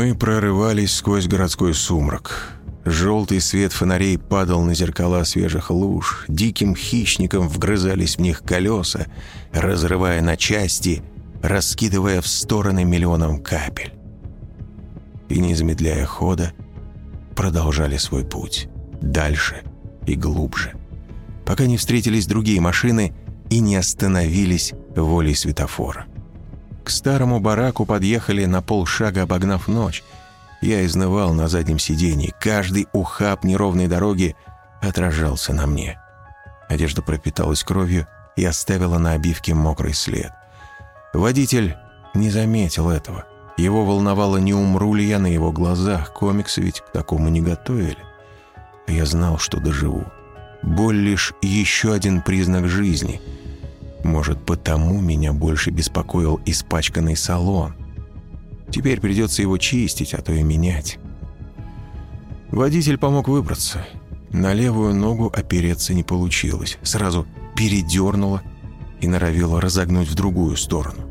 Мы прорывались сквозь городской сумрак. Желтый свет фонарей падал на зеркала свежих луж, диким хищником вгрызались в них колеса, разрывая на части, раскидывая в стороны миллионом капель. И, не замедляя хода, продолжали свой путь. Дальше и глубже. Пока не встретились другие машины и не остановились волей светофора. К старому бараку подъехали на полшага, обогнав ночь. Я изнывал на заднем сиденье. Каждый ухаб неровной дороги отражался на мне. Одежда пропиталась кровью и оставила на обивке мокрый след. Водитель не заметил этого. Его волновало, не умру ли я на его глазах. Комиксы ведь к такому не готовили. Я знал, что доживу. Боль лишь еще один признак жизни — может, потому меня больше беспокоил испачканный салон. Теперь придется его чистить, а то и менять. Водитель помог выбраться. На левую ногу опереться не получилось. Сразу передернуло и норовило разогнуть в другую сторону.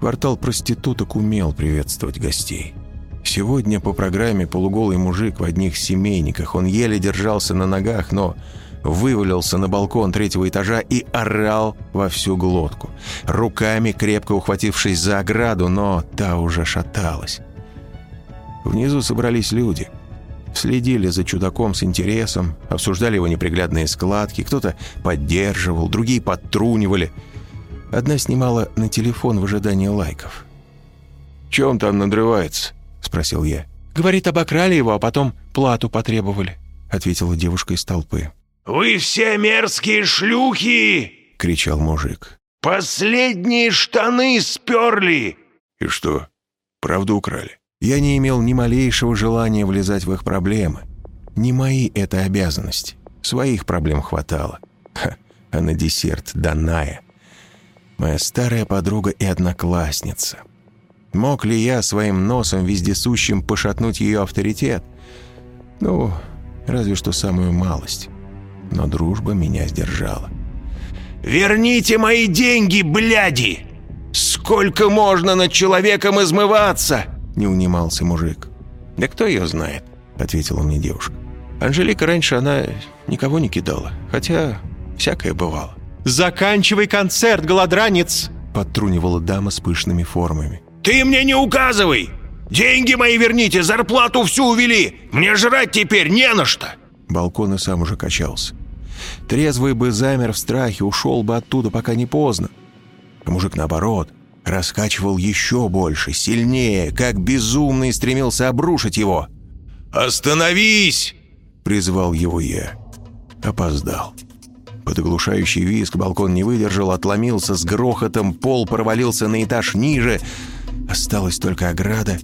Квартал проституток умел приветствовать гостей. Сегодня по программе полуголый мужик в одних семейниках. Он еле держался на ногах, но вывалился на балкон третьего этажа и орал во всю глотку, руками крепко ухватившись за ограду, но та уже шаталась. Внизу собрались люди. Следили за чудаком с интересом, обсуждали его неприглядные складки, кто-то поддерживал, другие подтрунивали. Одна снимала на телефон в ожидании лайков. «Чем там надрывается?» — спросил я. «Говорит, обокрали его, а потом плату потребовали», — ответила девушка из толпы. «Вы все мерзкие шлюхи!» — кричал мужик. «Последние штаны сперли!» «И что, правду украли?» Я не имел ни малейшего желания влезать в их проблемы. Не мои это обязанности. Своих проблем хватало. Ха, а на десерт Даная. Моя старая подруга и одноклассница. Мог ли я своим носом вездесущим пошатнуть ее авторитет? Ну, разве что самую малость но дружба меня сдержала. «Верните мои деньги, бляди! Сколько можно над человеком измываться?» Не унимался мужик. «Да кто ее знает?» Ответила мне девушка. Анжелика раньше она никого не кидала, хотя всякое бывало. «Заканчивай концерт, голодранец!» Подтрунивала дама с пышными формами. «Ты мне не указывай! Деньги мои верните, зарплату всю увели! Мне жрать теперь не на что!» Балкон и сам уже качался. Трезвый бы замер в страхе, ушел бы оттуда, пока не поздно. А мужик, наоборот, раскачивал еще больше, сильнее, как безумный стремился обрушить его. «Остановись!» — призвал его я. Опоздал. Под оглушающий визг балкон не выдержал, отломился с грохотом, пол провалился на этаж ниже. Осталась только ограда,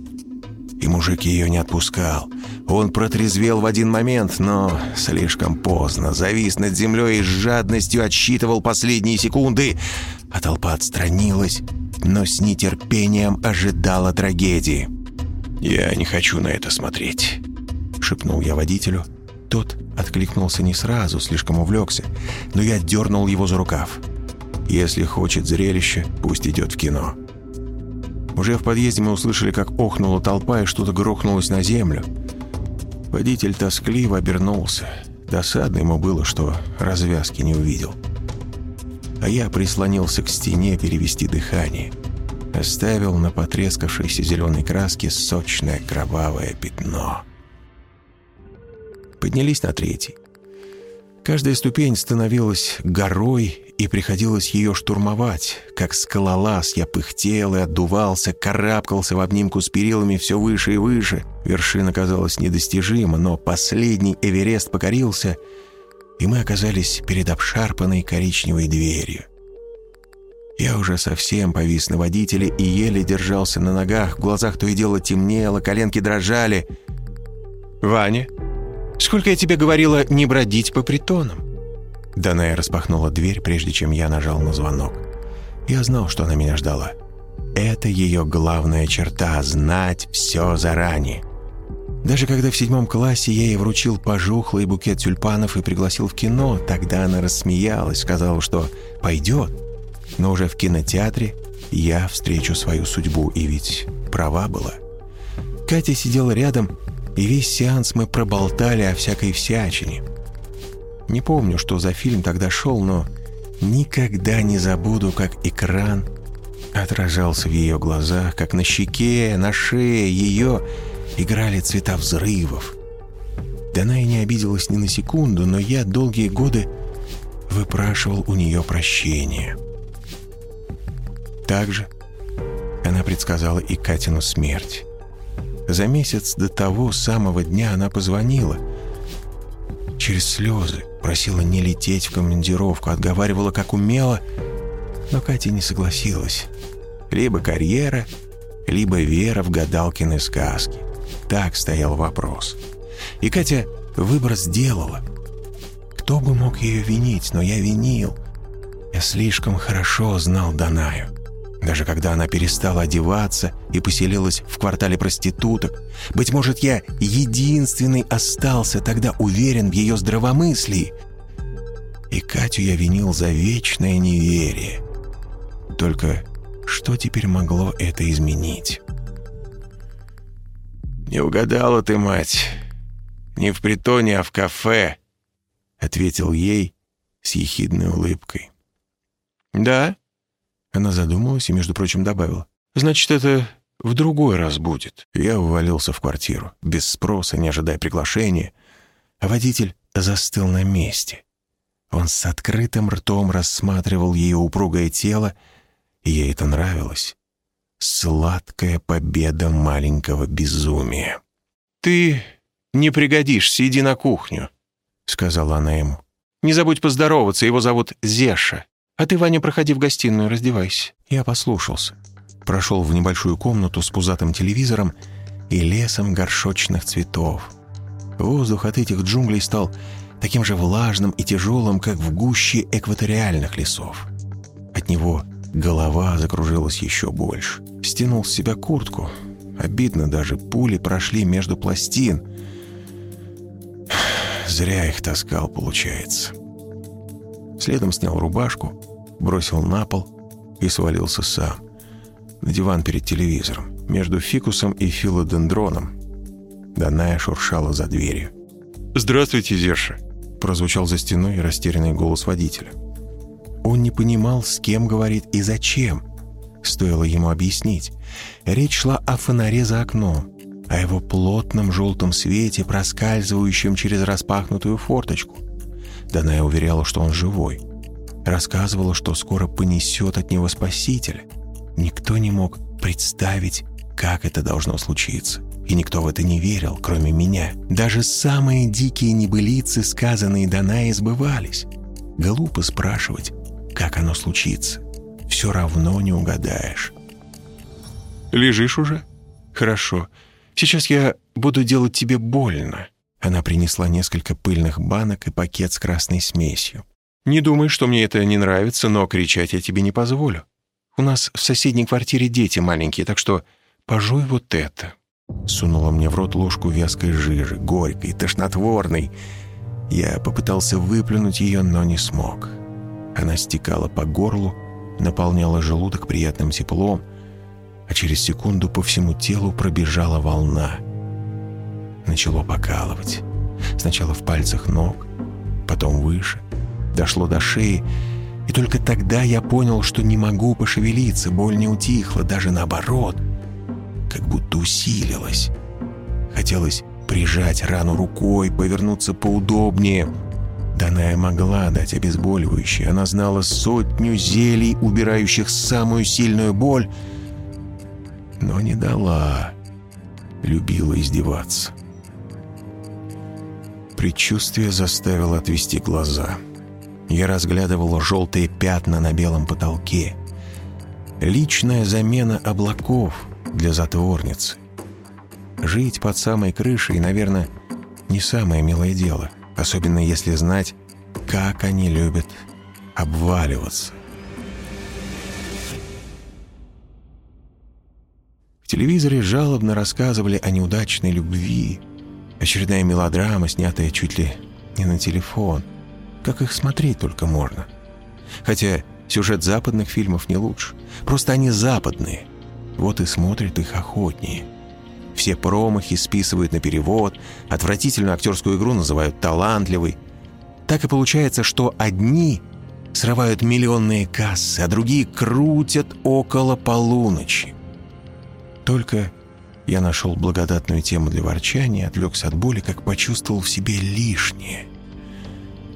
и мужик ее не отпускал. Он протрезвел в один момент, но слишком поздно. Завис над землей и с жадностью отсчитывал последние секунды. А толпа отстранилась, но с нетерпением ожидала трагедии. «Я не хочу на это смотреть», — шепнул я водителю. Тот откликнулся не сразу, слишком увлекся, но я дернул его за рукав. «Если хочет зрелище, пусть идет в кино». Уже в подъезде мы услышали, как охнула толпа и что-то грохнулось на землю. Водитель тоскливо обернулся. Досадно ему было, что развязки не увидел. А я прислонился к стене перевести дыхание. Оставил на потрескавшейся зеленой краске сочное кровавое пятно. Поднялись на третий. Каждая ступень становилась горой и приходилось ее штурмовать. Как скалолаз я пыхтел и отдувался, карабкался в обнимку с перилами все выше и выше. Вершина казалась недостижима, но последний Эверест покорился, и мы оказались перед обшарпанной коричневой дверью. Я уже совсем повис на водителе и еле держался на ногах, в глазах то и дело темнело, коленки дрожали. «Ваня, сколько я тебе говорила не бродить по притонам?» Даная распахнула дверь, прежде чем я нажал на звонок. Я знал, что она меня ждала. Это ее главная черта — знать все заранее. Даже когда в седьмом классе я ей вручил пожухлый букет тюльпанов и пригласил в кино, тогда она рассмеялась, сказала, что пойдет. Но уже в кинотеатре я встречу свою судьбу, и ведь права была. Катя сидела рядом, и весь сеанс мы проболтали о всякой всячине. Не помню, что за фильм тогда шел, но никогда не забуду, как экран отражался в ее глазах, как на щеке, на шее ее играли цвета взрывов. Да она и не обиделась ни на секунду, но я долгие годы выпрашивал у нее прощения. Также она предсказала и Катину смерть. За месяц до того самого дня она позвонила. Через слезы просила не лететь в командировку, отговаривала как умела, но Катя не согласилась. Либо карьера, либо вера в гадалкины сказки. Так стоял вопрос. И Катя выбор сделала. Кто бы мог ее винить, но я винил. Я слишком хорошо знал Данаю. Даже когда она перестала одеваться и поселилась в квартале проституток, быть может, я единственный остался тогда уверен в ее здравомыслии. И Катю я винил за вечное неверие. Только что теперь могло это изменить? «Не угадала ты, мать. Не в притоне, а в кафе», — ответил ей с ехидной улыбкой. «Да?» Она задумалась и, между прочим, добавила. «Значит, это в другой раз будет». Я увалился в квартиру, без спроса, не ожидая приглашения, а водитель застыл на месте. Он с открытым ртом рассматривал ее упругое тело, и ей это нравилось. Сладкая победа маленького безумия. «Ты не пригодишься, иди на кухню», — сказала она ему. «Не забудь поздороваться, его зовут Зеша. «А ты, Ваня, проходи в гостиную, раздевайся». Я послушался. Прошел в небольшую комнату с пузатым телевизором и лесом горшочных цветов. Воздух от этих джунглей стал таким же влажным и тяжелым, как в гуще экваториальных лесов. От него голова закружилась еще больше. Стянул с себя куртку. Обидно даже, пули прошли между пластин. Зря их таскал, получается. Следом снял рубашку, бросил на пол и свалился сам. На диван перед телевизором, между фикусом и филодендроном. Даная шуршала за дверью. «Здравствуйте, Зерша!» прозвучал за стеной растерянный голос водителя. Он не понимал, с кем говорит и зачем. Стоило ему объяснить. Речь шла о фонаре за окном, о его плотном желтом свете, проскальзывающем через распахнутую форточку. Даная уверяла, что он живой. Рассказывала, что скоро понесет от него спасителя. Никто не мог представить, как это должно случиться. И никто в это не верил, кроме меня. Даже самые дикие небылицы, сказанные Данае, сбывались. Глупо спрашивать, как оно случится. Все равно не угадаешь. «Лежишь уже? Хорошо. Сейчас я буду делать тебе больно». Она принесла несколько пыльных банок и пакет с красной смесью. «Не думай, что мне это не нравится, но кричать я тебе не позволю. У нас в соседней квартире дети маленькие, так что пожуй вот это». Сунула мне в рот ложку вязкой жижи, горькой, тошнотворной. Я попытался выплюнуть ее, но не смог. Она стекала по горлу, наполняла желудок приятным теплом, а через секунду по всему телу пробежала волна. Начало покалывать. Сначала в пальцах ног, потом выше, дошло до шеи, и только тогда я понял, что не могу пошевелиться, боль не утихла, даже наоборот, как будто усилилась. Хотелось прижать рану рукой, повернуться поудобнее. Даная могла дать обезболивающее. Она знала сотню зелий, убирающих самую сильную боль, но не дала. Любила издеваться. Предчувствие заставило отвести глаза. Я разглядывал желтые пятна на белом потолке. Личная замена облаков для затворницы. Жить под самой крышей, наверное, не самое милое дело, особенно если знать, как они любят обваливаться. В телевизоре жалобно рассказывали о неудачной любви, Очередная мелодрама, снятая чуть ли не на телефон. Как их смотреть только можно. Хотя сюжет западных фильмов не лучше. Просто они западные. Вот и смотрят их охотнее. Все промахи списывают на перевод, отвратительную актерскую игру называют талантливой. Так и получается, что одни срывают миллионные кассы, а другие крутят около полуночи. Только я нашел благодатную тему для ворчания, отвлекся от боли, как почувствовал в себе лишнее.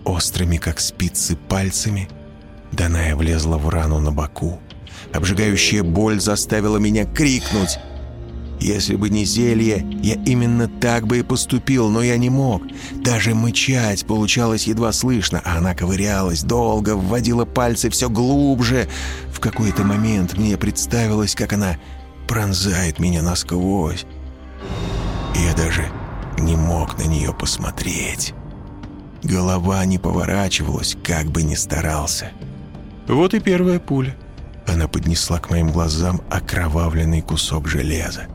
Острыми, как спицы, пальцами Даная влезла в рану на боку. Обжигающая боль заставила меня крикнуть. Если бы не зелье, я именно так бы и поступил, но я не мог. Даже мычать получалось едва слышно, а она ковырялась долго, вводила пальцы все глубже. В какой-то момент мне представилось, как она пронзает меня насквозь. Я даже не мог на нее посмотреть. Голова не поворачивалась, как бы ни старался. Вот и первая пуля. Она поднесла к моим глазам окровавленный кусок железа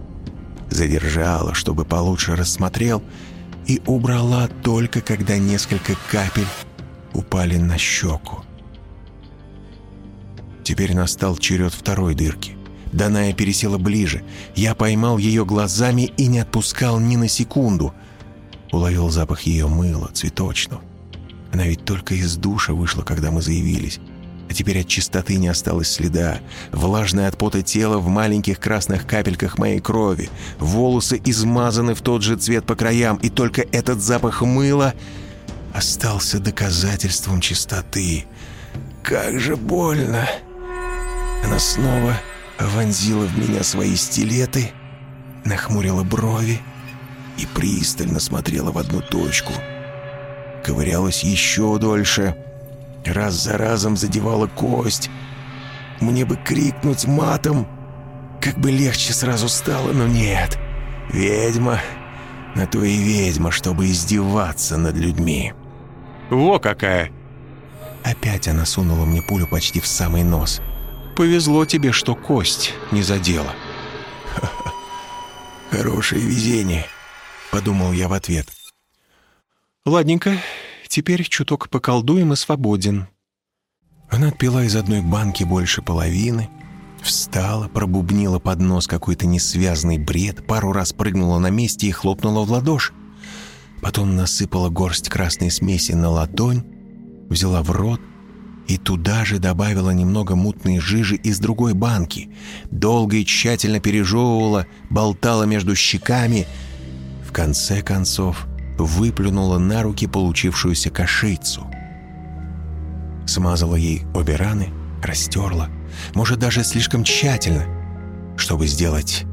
задержала, чтобы получше рассмотрел, и убрала только, когда несколько капель упали на щеку. Теперь настал черед второй дырки. Даная пересела ближе. Я поймал ее глазами и не отпускал ни на секунду. Уловил запах ее мыла, цветочного. Она ведь только из душа вышла, когда мы заявились. А теперь от чистоты не осталось следа. Влажное от пота тело в маленьких красных капельках моей крови. Волосы измазаны в тот же цвет по краям, и только этот запах мыла остался доказательством чистоты. Как же больно! Она снова вонзила в меня свои стилеты, нахмурила брови и пристально смотрела в одну точку. Ковырялась еще дольше — раз за разом задевала кость. Мне бы крикнуть матом, как бы легче сразу стало, но нет. Ведьма, на то и ведьма, чтобы издеваться над людьми. Во какая! Опять она сунула мне пулю почти в самый нос. Повезло тебе, что кость не задела. Хорошее везение, подумал я в ответ. Ладненько, Теперь чуток поколдуем и свободен». Она отпила из одной банки больше половины, встала, пробубнила под нос какой-то несвязный бред, пару раз прыгнула на месте и хлопнула в ладоши. Потом насыпала горсть красной смеси на ладонь, взяла в рот и туда же добавила немного мутной жижи из другой банки. Долго и тщательно пережевывала, болтала между щеками. В конце концов выплюнула на руки получившуюся кашицу. Смазала ей обе раны, растерла, может, даже слишком тщательно, чтобы сделать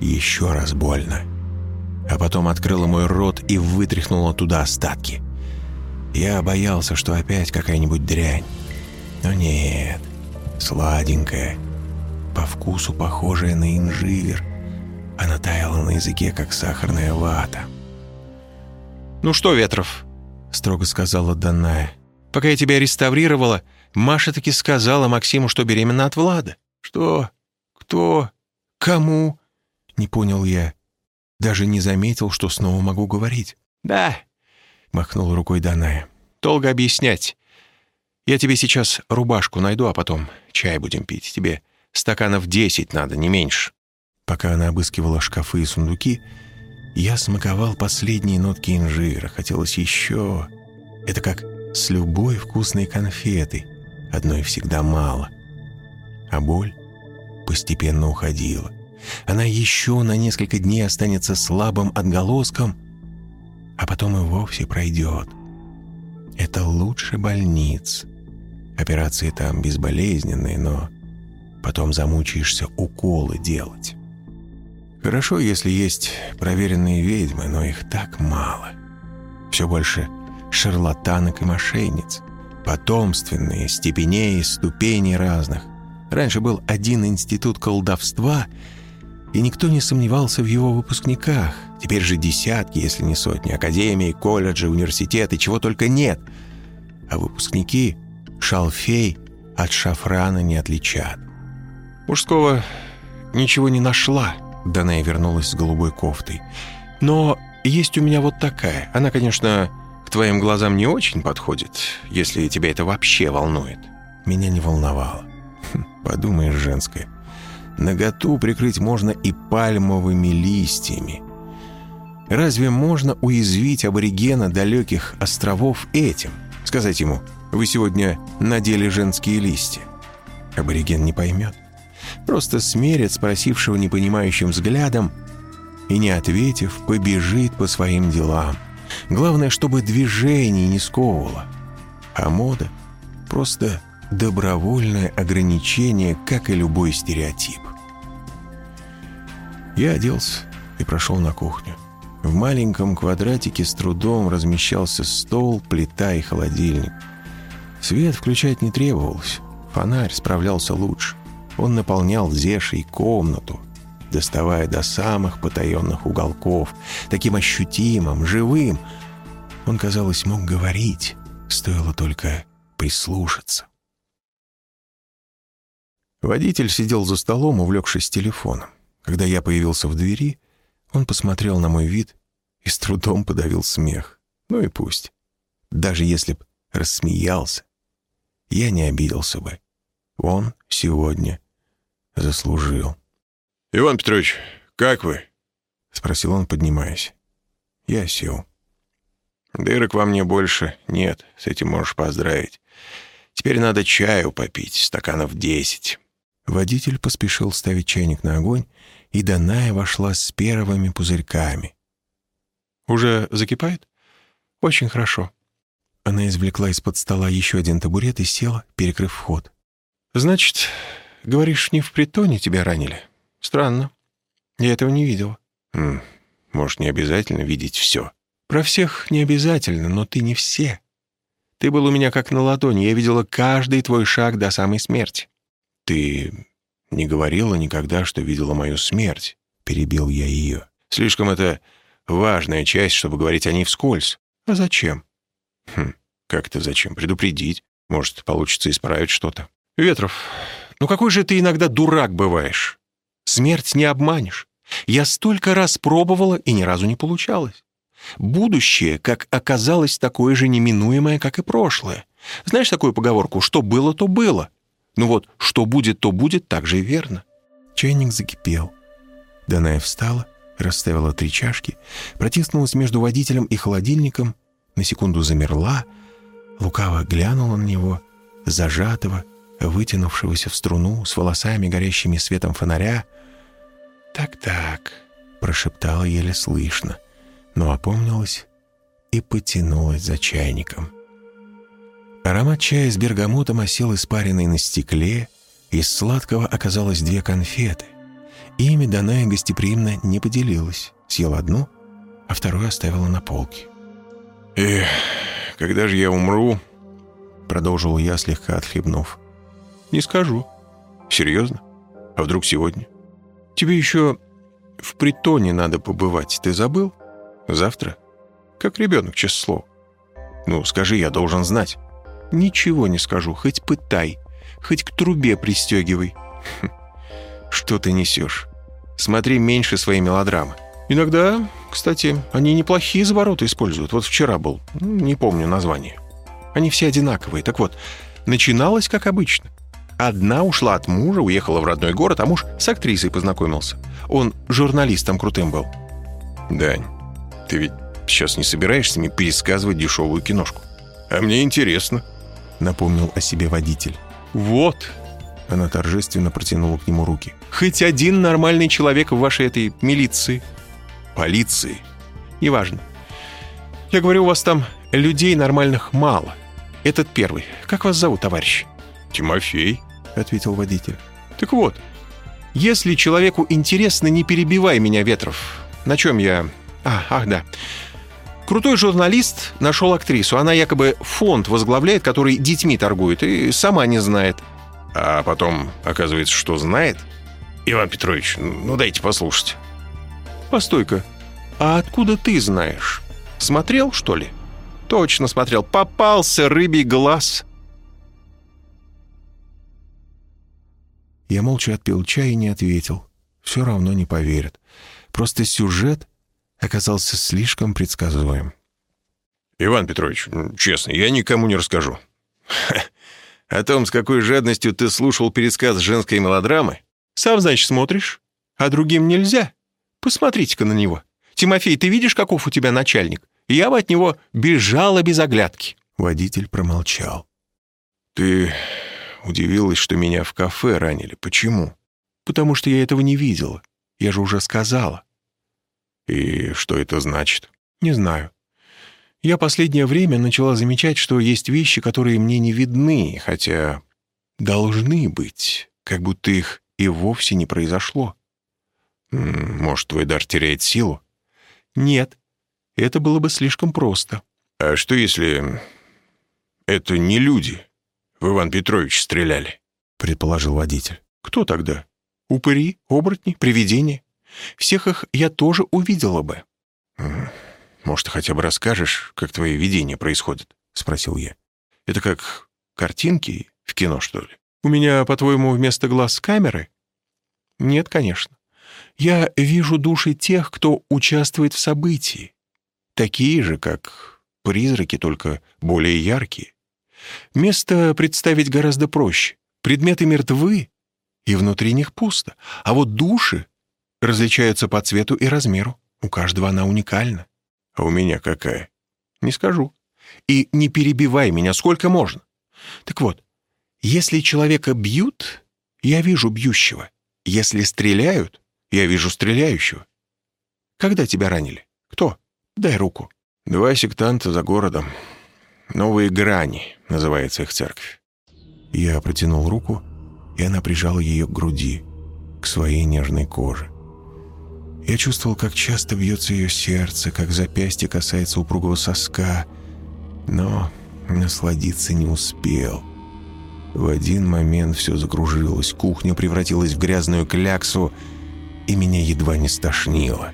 еще раз больно. А потом открыла мой рот и вытряхнула туда остатки. Я боялся, что опять какая-нибудь дрянь. Но нет, сладенькая, по вкусу похожая на инжир. Она таяла на языке, как сахарная вата. «Ну что, Ветров?» — строго сказала Даная. «Пока я тебя реставрировала, Маша таки сказала Максиму, что беременна от Влада». «Что? Кто? Кому?» — не понял я. Даже не заметил, что снова могу говорить. «Да», — махнул рукой Даная. «Долго объяснять. Я тебе сейчас рубашку найду, а потом чай будем пить. Тебе стаканов десять надо, не меньше». Пока она обыскивала шкафы и сундуки, я смаковал последние нотки инжира, хотелось еще. Это как с любой вкусной конфетой, одной всегда мало. А боль постепенно уходила. Она еще на несколько дней останется слабым отголоском, а потом и вовсе пройдет. Это лучше больниц. Операции там безболезненные, но потом замучаешься уколы делать. Хорошо, если есть проверенные ведьмы, но их так мало. Все больше шарлатанок и мошенниц. Потомственные, степеней, ступеней разных. Раньше был один институт колдовства, и никто не сомневался в его выпускниках. Теперь же десятки, если не сотни, академии, колледжи, университеты, чего только нет. А выпускники шалфей от шафрана не отличат. Мужского ничего не нашла, Даная вернулась с голубой кофтой. «Но есть у меня вот такая. Она, конечно, к твоим глазам не очень подходит, если тебя это вообще волнует». Меня не волновало. Хм, подумаешь, женское. Наготу прикрыть можно и пальмовыми листьями. Разве можно уязвить аборигена далеких островов этим? Сказать ему, вы сегодня надели женские листья. Абориген не поймет. Просто смерит спросившего непонимающим взглядом и, не ответив, побежит по своим делам. Главное, чтобы движение не сковывало. А мода — просто добровольное ограничение, как и любой стереотип. Я оделся и прошел на кухню. В маленьком квадратике с трудом размещался стол, плита и холодильник. Свет включать не требовалось. Фонарь справлялся лучше. Он наполнял зешей комнату, доставая до самых потаенных уголков, таким ощутимым, живым. Он, казалось, мог говорить, стоило только прислушаться. Водитель сидел за столом, увлекшись телефоном. Когда я появился в двери, он посмотрел на мой вид и с трудом подавил смех. Ну и пусть. Даже если б рассмеялся, я не обиделся бы. Он сегодня заслужил. «Иван Петрович, как вы?» — спросил он, поднимаясь. Я сел. «Дырок во мне больше нет, с этим можешь поздравить. Теперь надо чаю попить, стаканов десять». Водитель поспешил ставить чайник на огонь, и Даная вошла с первыми пузырьками. «Уже закипает? Очень хорошо». Она извлекла из-под стола еще один табурет и села, перекрыв вход. «Значит, говоришь, не в притоне тебя ранили? Странно. Я этого не видела». М «Может, не обязательно видеть все?» «Про всех не обязательно, но ты не все. Ты был у меня как на ладони, я видела каждый твой шаг до самой смерти. «Ты не говорила никогда, что видела мою смерть», — перебил я ее. «Слишком это важная часть, чтобы говорить о ней вскользь. А зачем?» «Хм, как это зачем? Предупредить. Может, получится исправить что-то». «Ветров, ну какой же ты иногда дурак бываешь? Смерть не обманешь. Я столько раз пробовала, и ни разу не получалось. Будущее, как оказалось, такое же неминуемое, как и прошлое. Знаешь такую поговорку «что было, то было»? Ну вот, что будет, то будет, так же и верно. Чайник закипел. Даная встала, расставила три чашки, протиснулась между водителем и холодильником, на секунду замерла, лукаво глянула на него, зажатого, вытянувшегося в струну, с волосами, горящими светом фонаря. «Так-так», — прошептала еле слышно, но опомнилась и потянулась за чайником. Аромат чая с бергамотом осел испаренный на стекле, из сладкого оказалось две конфеты. Ими Даная гостеприимно не поделилась, съела одну, а вторую оставила на полке. «Эх, когда же я умру?» Продолжил я, слегка отхлебнув. «Не скажу. Серьезно? А вдруг сегодня?» «Тебе еще в притоне надо побывать. Ты забыл? Завтра? Как ребенок, слово. Ну, скажи, я должен знать». Ничего не скажу, хоть пытай, хоть к трубе пристегивай. Хм, что ты несешь? Смотри меньше своей мелодрамы. Иногда, кстати, они неплохие завороты используют. Вот вчера был, ну, не помню название. Они все одинаковые. Так вот, начиналось как обычно. Одна ушла от мужа, уехала в родной город, а муж с актрисой познакомился. Он журналистом крутым был. Дань, ты ведь сейчас не собираешься мне пересказывать дешевую киношку? А мне интересно напомнил о себе водитель. «Вот!» Она торжественно протянула к нему руки. «Хоть один нормальный человек в вашей этой милиции». «Полиции?» «Неважно. Я говорю, у вас там людей нормальных мало. Этот первый. Как вас зовут, товарищ?» «Тимофей», — ответил водитель. «Так вот, если человеку интересно, не перебивай меня, Ветров. На чем я... А, ах, да. Крутой журналист нашел актрису. Она якобы фонд возглавляет, который детьми торгует, и сама не знает. А потом оказывается, что знает? Иван Петрович, ну дайте послушать. Постой-ка, а откуда ты знаешь? Смотрел, что ли? Точно смотрел. Попался рыбий глаз. Я молча отпил чай и не ответил. Все равно не поверят. Просто сюжет оказался слишком предсказуем. «Иван Петрович, честно, я никому не расскажу. О том, с какой жадностью ты слушал пересказ женской мелодрамы? Сам, значит, смотришь, а другим нельзя. Посмотрите-ка на него. Тимофей, ты видишь, каков у тебя начальник? Я бы от него бежала без оглядки». Водитель промолчал. «Ты удивилась, что меня в кафе ранили. Почему?» «Потому что я этого не видела. Я же уже сказала». «И что это значит?» «Не знаю. Я последнее время начала замечать, что есть вещи, которые мне не видны, хотя должны быть, как будто их и вовсе не произошло. Может, твой дар теряет силу? Нет, это было бы слишком просто. А что если это не люди в Иван Петрович стреляли? Предположил водитель. Кто тогда? Упыри, оборотни, привидения? Всех их я тоже увидела бы. Может, хотя бы расскажешь, как твои видения происходят? Спросил я. Это как картинки в кино, что ли? У меня, по-твоему, вместо глаз камеры? Нет, конечно. Я вижу души тех, кто участвует в событии. Такие же, как призраки, только более яркие. Место представить гораздо проще. Предметы мертвы, и внутри них пусто. А вот души различаются по цвету и размеру. У каждого она уникальна. А у меня какая? Не скажу. И не перебивай меня, сколько можно. Так вот, если человека бьют, я вижу бьющего. Если стреляют, я вижу стреляющего. Когда тебя ранили? Кто? Дай руку. Два сектанта за городом. Новые грани, называется их церковь. Я протянул руку, и она прижала ее к груди, к своей нежной коже. Я чувствовал, как часто бьется ее сердце, как запястье касается упругого соска, но насладиться не успел. В один момент все закружилось, кухня превратилась в грязную кляксу, и меня едва не стошнило.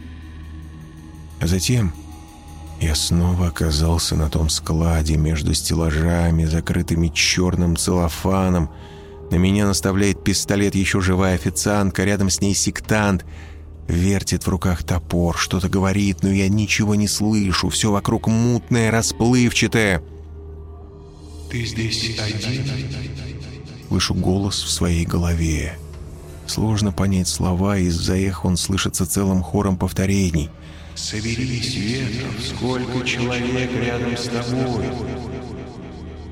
А затем я снова оказался на том складе между стеллажами, закрытыми черным целлофаном. На меня наставляет пистолет еще живая официантка, рядом с ней сектант — Вертит в руках топор, что-то говорит, но я ничего не слышу. Все вокруг мутное, расплывчатое. «Ты здесь один?» Слышу голос в своей голове. Сложно понять слова, из-за их он слышится целым хором повторений. «Соберись, ветров, сколько человек рядом с тобой?»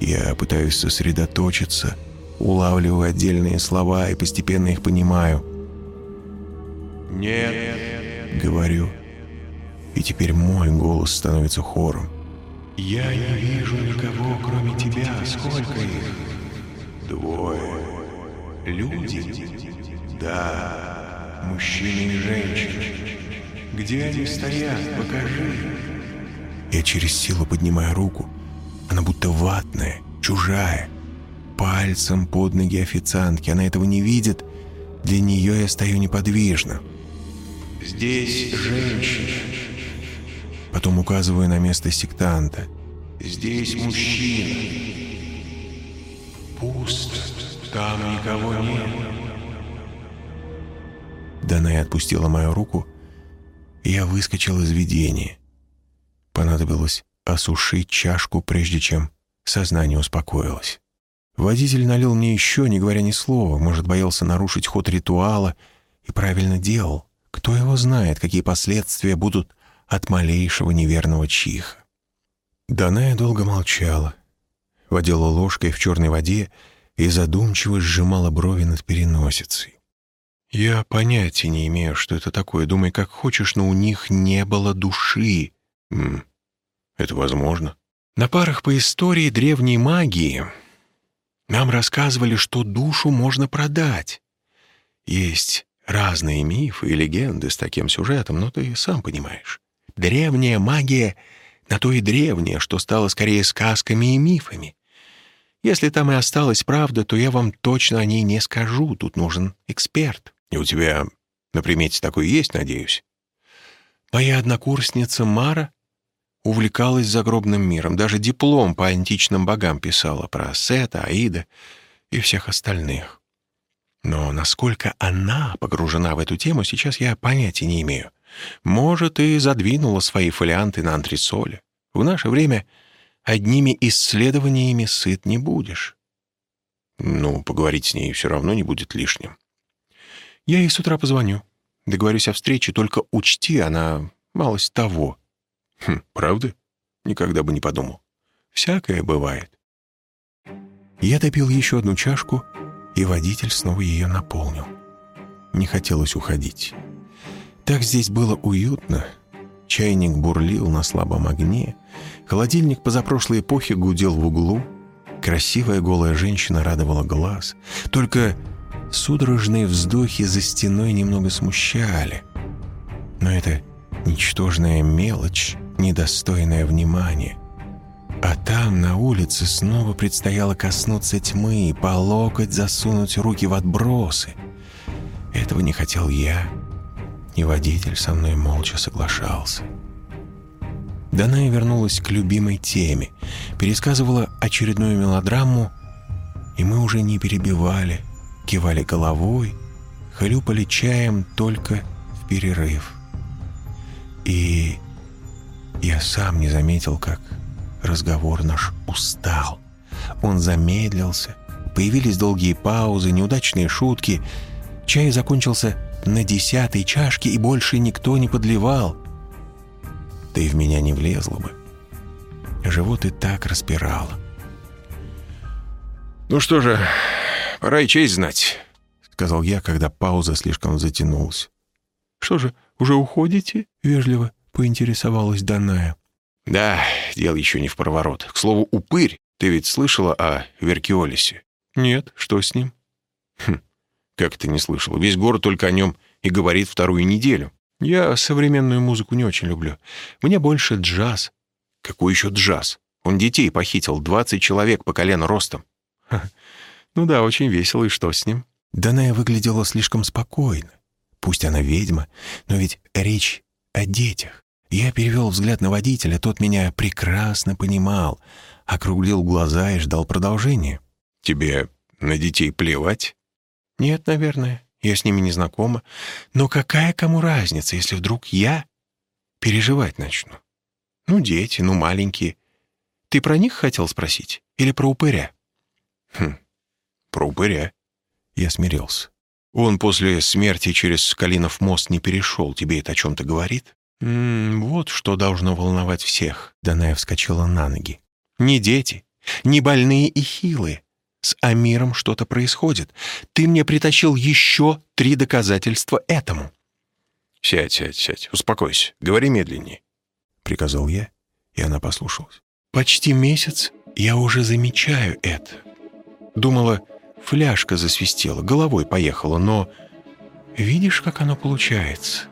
Я пытаюсь сосредоточиться, улавливаю отдельные слова и постепенно их понимаю. «Нет», — говорю. И теперь мой голос становится хором. «Я не вижу никого, кроме тебя. Сколько их?» «Двое. Люди?» «Да. Мужчины и женщины. Где они стоят? Покажи». Я через силу поднимаю руку. Она будто ватная, чужая. Пальцем под ноги официантки. Она этого не видит. Для нее я стою неподвижно. Здесь женщина. Потом указываю на место сектанта. Здесь мужчина. Пусто. Там никого нет. Даная отпустила мою руку, и я выскочил из видения. Понадобилось осушить чашку, прежде чем сознание успокоилось. Водитель налил мне еще, не говоря ни слова, может, боялся нарушить ход ритуала, и правильно делал. Кто его знает, какие последствия будут от малейшего неверного чиха. Даная долго молчала, водила ложкой в черной воде и задумчиво сжимала брови над переносицей. «Я понятия не имею, что это такое. Думай, как хочешь, но у них не было души». М это возможно. На парах по истории древней магии нам рассказывали, что душу можно продать. Есть разные мифы и легенды с таким сюжетом, но ты сам понимаешь. Древняя магия на то и древняя, что стало скорее сказками и мифами. Если там и осталась правда, то я вам точно о ней не скажу, тут нужен эксперт. И у тебя на примете такой есть, надеюсь? Моя однокурсница Мара увлекалась загробным миром, даже диплом по античным богам писала про Сета, Аида и всех остальных. Но насколько она погружена в эту тему, сейчас я понятия не имею. Может, и задвинула свои фолианты на антресоле. В наше время одними исследованиями сыт не будешь. Ну, поговорить с ней все равно не будет лишним. Я ей с утра позвоню. Договорюсь о встрече, только учти, она малость того. Хм, правда? Никогда бы не подумал. Всякое бывает. Я допил еще одну чашку, и водитель снова ее наполнил. Не хотелось уходить. Так здесь было уютно. Чайник бурлил на слабом огне, холодильник позапрошлой эпохи гудел в углу, красивая голая женщина радовала глаз. Только судорожные вздохи за стеной немного смущали. Но это ничтожная мелочь, недостойная внимания. А там, на улице, снова предстояло коснуться тьмы, по локоть засунуть руки в отбросы. Этого не хотел я, и водитель со мной молча соглашался. Даная вернулась к любимой теме, пересказывала очередную мелодраму, и мы уже не перебивали, кивали головой, хлюпали чаем только в перерыв. И я сам не заметил, как разговор наш устал. Он замедлился, появились долгие паузы, неудачные шутки. Чай закончился на десятой чашке, и больше никто не подливал. И в меня не влезло бы. Живот и так распирало. «Ну что же, пора и честь знать», — сказал я, когда пауза слишком затянулась. «Что же, уже уходите?» — вежливо поинтересовалась Даная. «Да, дело еще не в проворот. К слову, упырь, ты ведь слышала о Веркиолисе?» «Нет, что с ним?» «Хм, как ты не слышал? Весь город только о нем и говорит вторую неделю». «Я современную музыку не очень люблю. Мне больше джаз». «Какой еще джаз? Он детей похитил, 20 человек по колено ростом». «Ну да, очень весело, и что с ним?» Даная выглядела слишком спокойно. Пусть она ведьма, но ведь речь о детях. Я перевел взгляд на водителя, тот меня прекрасно понимал, округлил глаза и ждал продолжения. «Тебе на детей плевать?» «Нет, наверное, я с ними не знакома. Но какая кому разница, если вдруг я переживать начну? Ну, дети, ну, маленькие. Ты про них хотел спросить? Или про упыря?» «Хм, про упыря». Я смирился. «Он после смерти через Калинов мост не перешел. Тебе это о чем-то говорит?» «М -м, «Вот что должно волновать всех», — Даная вскочила на ноги. «Не дети, не больные и хилые. С Амиром что-то происходит. Ты мне притащил еще три доказательства этому». «Сядь, сядь, сядь, успокойся, говори медленнее», — приказал я, и она послушалась. «Почти месяц я уже замечаю это. Думала, фляжка засвистела, головой поехала, но... Видишь, как оно получается?»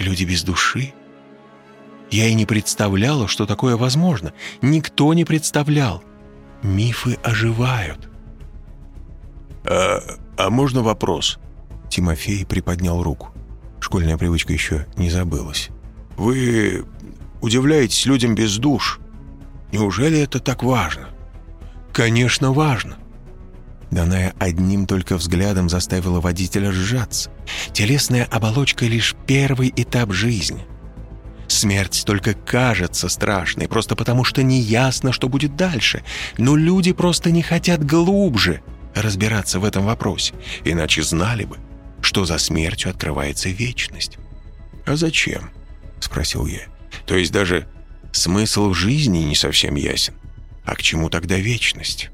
Люди без души? Я и не представляла, что такое возможно. Никто не представлял. Мифы оживают. «А, а можно вопрос?» Тимофей приподнял руку. Школьная привычка еще не забылась. «Вы удивляетесь людям без душ. Неужели это так важно?» «Конечно, важно. Даная одним только взглядом заставила водителя сжаться. Телесная оболочка — лишь первый этап жизни. Смерть только кажется страшной, просто потому что неясно, что будет дальше. Но люди просто не хотят глубже разбираться в этом вопросе, иначе знали бы, что за смертью открывается вечность. «А зачем?» — спросил я. «То есть даже смысл жизни не совсем ясен. А к чему тогда вечность?»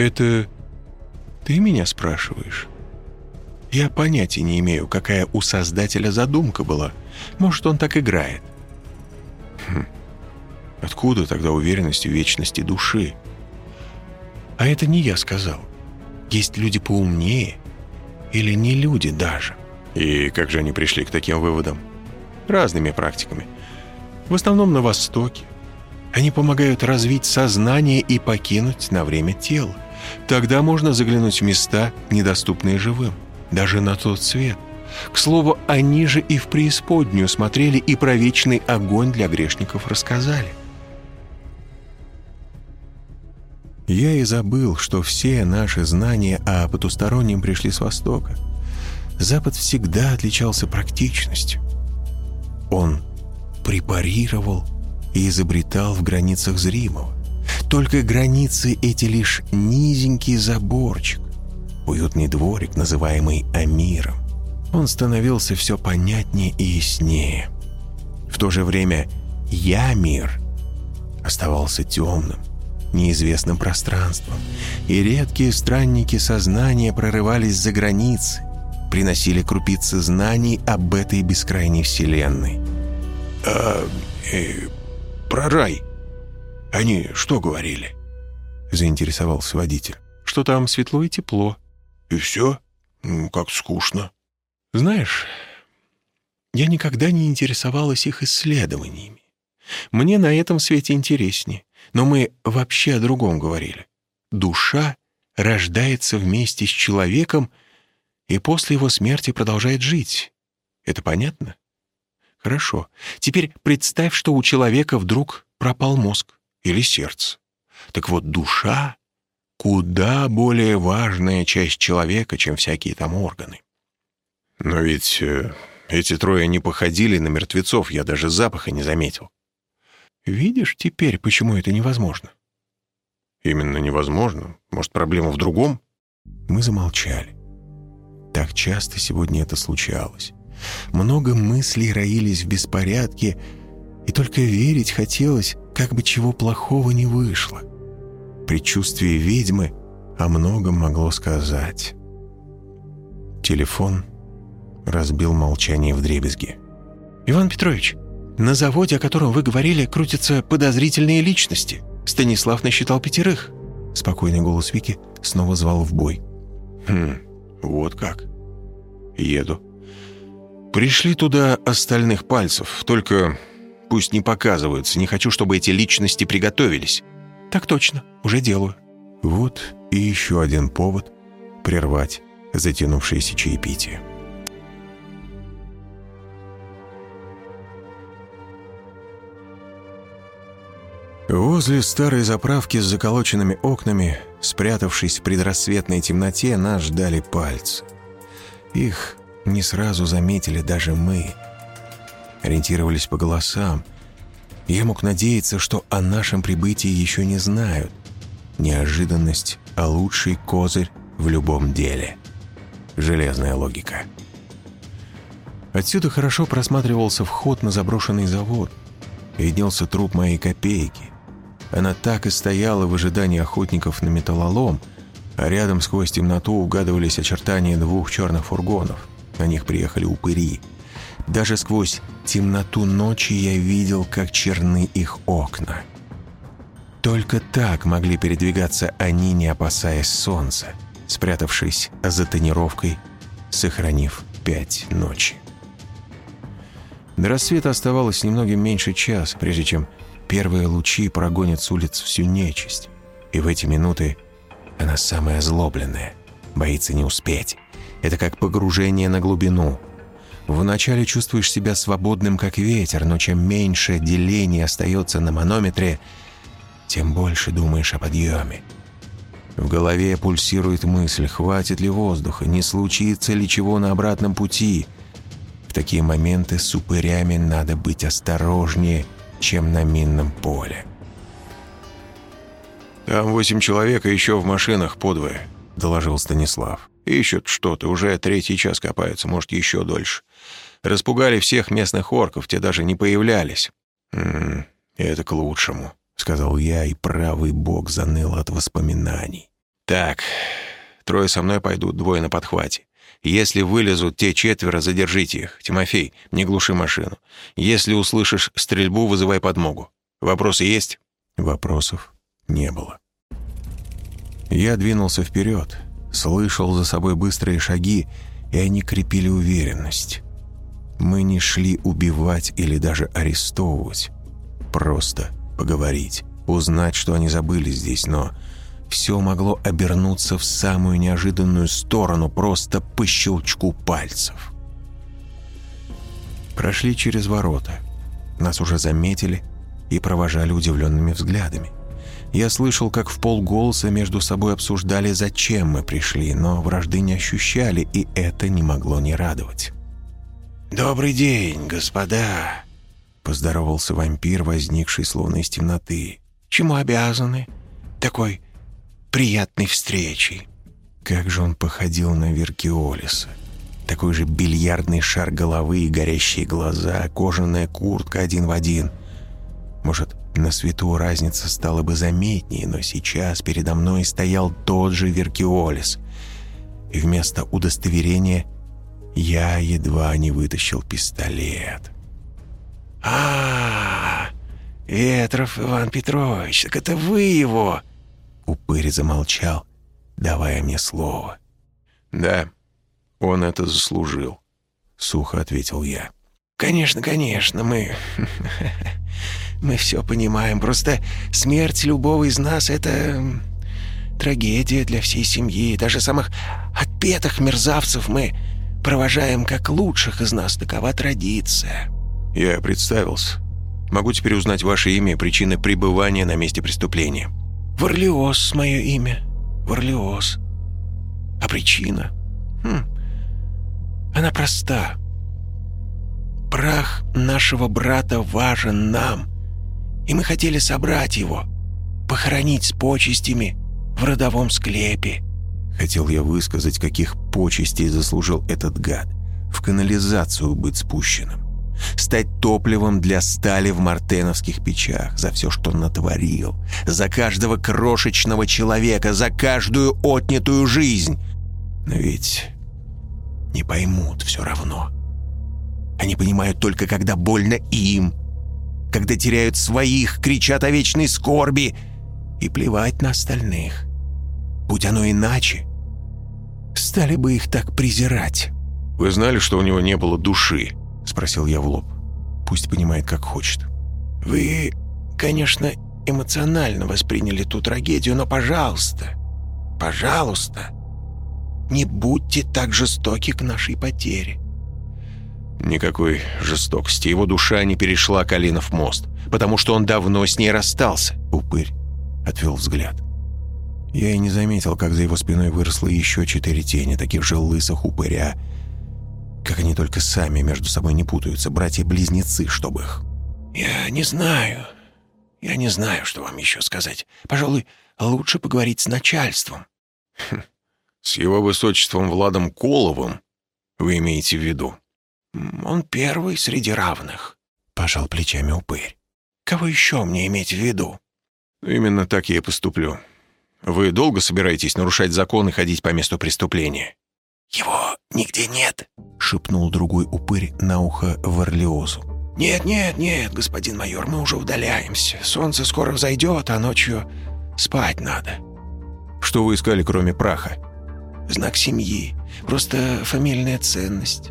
«Это ты меня спрашиваешь?» «Я понятия не имею, какая у создателя задумка была. Может, он так играет». Хм. Откуда тогда уверенность в вечности души? А это не я сказал. Есть люди поумнее. Или не люди даже. И как же они пришли к таким выводам? Разными практиками. В основном на Востоке. Они помогают развить сознание и покинуть на время тело. Тогда можно заглянуть в места, недоступные живым, даже на тот свет. К слову, они же и в преисподнюю смотрели, и про вечный огонь для грешников рассказали. Я и забыл, что все наши знания о потустороннем пришли с Востока. Запад всегда отличался практичностью. Он препарировал и изобретал в границах зримого. Только границы эти лишь низенький заборчик, уютный дворик, называемый Амиром. Он становился все понятнее и яснее. В то же время «я мир» оставался темным, неизвестным пространством, и редкие странники сознания прорывались за границы, приносили крупицы знаний об этой бескрайней вселенной. «А э, про рай они что говорили?» — заинтересовался водитель. «Что там светло и тепло». «И все? Ну, как скучно». «Знаешь, я никогда не интересовалась их исследованиями. Мне на этом свете интереснее, но мы вообще о другом говорили. Душа рождается вместе с человеком и после его смерти продолжает жить. Это понятно? Хорошо. Теперь представь, что у человека вдруг пропал мозг или сердце. Так вот, душа — куда более важная часть человека, чем всякие там органы. Но ведь э, эти трое не походили на мертвецов, я даже запаха не заметил. Видишь теперь, почему это невозможно? Именно невозможно. Может, проблема в другом? Мы замолчали. Так часто сегодня это случалось. Много мыслей роились в беспорядке, и только верить хотелось, как бы чего плохого не вышло. Предчувствие ведьмы о многом могло сказать. Телефон разбил молчание в дребезги. «Иван Петрович, на заводе, о котором вы говорили, крутятся подозрительные личности. Станислав насчитал пятерых». Спокойный голос Вики снова звал в бой. «Хм, вот как. Еду. Пришли туда остальных пальцев, только пусть не показываются. Не хочу, чтобы эти личности приготовились». «Так точно, уже делаю». Вот и еще один повод прервать затянувшееся чаепитие. Возле старой заправки с заколоченными окнами, спрятавшись в предрассветной темноте, нас ждали пальцы. Их не сразу заметили даже мы. Ориентировались по голосам. Я мог надеяться, что о нашем прибытии еще не знают. Неожиданность, а лучший козырь в любом деле. Железная логика. Отсюда хорошо просматривался вход на заброшенный завод. Виднелся труп моей копейки. Она так и стояла в ожидании охотников на металлолом, а рядом сквозь темноту угадывались очертания двух черных фургонов. На них приехали упыри. Даже сквозь темноту ночи я видел, как черны их окна. Только так могли передвигаться они, не опасаясь солнца, спрятавшись за тонировкой, сохранив пять ночи. До рассвета оставалось немногим меньше час, прежде чем Первые лучи прогонят с улиц всю нечисть. И в эти минуты она самая озлобленная, боится не успеть. Это как погружение на глубину. Вначале чувствуешь себя свободным, как ветер, но чем меньше делений остается на манометре, тем больше думаешь о подъеме. В голове пульсирует мысль, хватит ли воздуха, не случится ли чего на обратном пути. В такие моменты с упырями надо быть осторожнее – чем на минном поле. «Там восемь человек, и еще в машинах подвое», — доложил Станислав. «Ищут что-то, уже третий час копаются, может, еще дольше. Распугали всех местных орков, те даже не появлялись». «М -м, «Это к лучшему», — сказал я, и правый бок заныл от воспоминаний. «Так, трое со мной пойдут, двое на подхвате. Если вылезут те четверо, задержите их. Тимофей, не глуши машину. Если услышишь стрельбу, вызывай подмогу. Вопросы есть?» Вопросов не было. Я двинулся вперед, слышал за собой быстрые шаги, и они крепили уверенность. Мы не шли убивать или даже арестовывать. Просто поговорить, узнать, что они забыли здесь, но все могло обернуться в самую неожиданную сторону просто по щелчку пальцев. Прошли через ворота. Нас уже заметили и провожали удивленными взглядами. Я слышал, как в полголоса между собой обсуждали, зачем мы пришли, но вражды не ощущали, и это не могло не радовать. «Добрый день, господа!» — поздоровался вампир, возникший словно из темноты. «Чему обязаны? Такой приятной встречей!» Как же он походил на Веркиолиса. Такой же бильярдный шар головы и горящие глаза, кожаная куртка один в один. Может, на свету разница стала бы заметнее, но сейчас передо мной стоял тот же Веркиолис. И вместо удостоверения я едва не вытащил пистолет. а, -а, -а Ветров Иван Петрович, так это вы его!» Упырь замолчал, давая мне слово. «Да, он это заслужил», — сухо ответил я. «Конечно, конечно, мы... мы все понимаем. Просто смерть любого из нас — это трагедия для всей семьи. Даже самых отпетых мерзавцев мы провожаем как лучших из нас. Такова традиция». «Я представился. Могу теперь узнать ваше имя и причины пребывания на месте преступления». «Варлиоз — мое имя. Варлиоз. А причина? Хм, она проста. Прах нашего брата важен нам, и мы хотели собрать его, похоронить с почестями в родовом склепе. Хотел я высказать, каких почестей заслужил этот гад. В канализацию быть спущенным. Стать топливом для стали в мартеновских печах. За все, что натворил. За каждого крошечного человека. За каждую отнятую жизнь. Но ведь не поймут все равно. Они понимают только, когда больно им, когда теряют своих, кричат о вечной скорби, и плевать на остальных. Будь оно иначе, стали бы их так презирать. «Вы знали, что у него не было души?» — спросил я в лоб. «Пусть понимает, как хочет». «Вы, конечно, эмоционально восприняли ту трагедию, но, пожалуйста, пожалуйста, не будьте так жестоки к нашей потере. Никакой жестокости. Его душа не перешла Калинов мост, потому что он давно с ней расстался. Упырь отвел взгляд. Я и не заметил, как за его спиной выросло еще четыре тени, таких же лысых упыря, как они только сами между собой не путаются, братья-близнецы, чтобы их. «Я не знаю. Я не знаю, что вам еще сказать. Пожалуй, лучше поговорить с начальством». Хм. С его высочеством Владом Коловым вы имеете в виду? Он первый среди равных, пожал плечами упырь. Кого еще мне иметь в виду? Именно так я и поступлю. Вы долго собираетесь нарушать закон и ходить по месту преступления? Его нигде нет, шепнул другой упырь на ухо Варлиозу. «Нет, нет, нет, господин майор, мы уже удаляемся. Солнце скоро взойдет, а ночью спать надо». «Что вы искали, кроме праха?» знак семьи, просто фамильная ценность.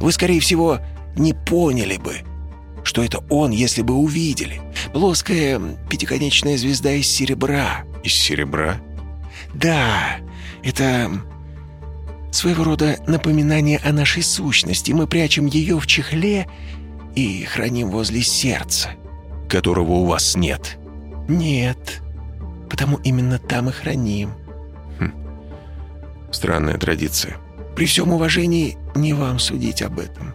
Вы, скорее всего, не поняли бы, что это он, если бы увидели. Плоская пятиконечная звезда из серебра. Из серебра? Да, это своего рода напоминание о нашей сущности. Мы прячем ее в чехле и храним возле сердца. Которого у вас нет? Нет, потому именно там и храним. Странная традиция. При всем уважении не вам судить об этом.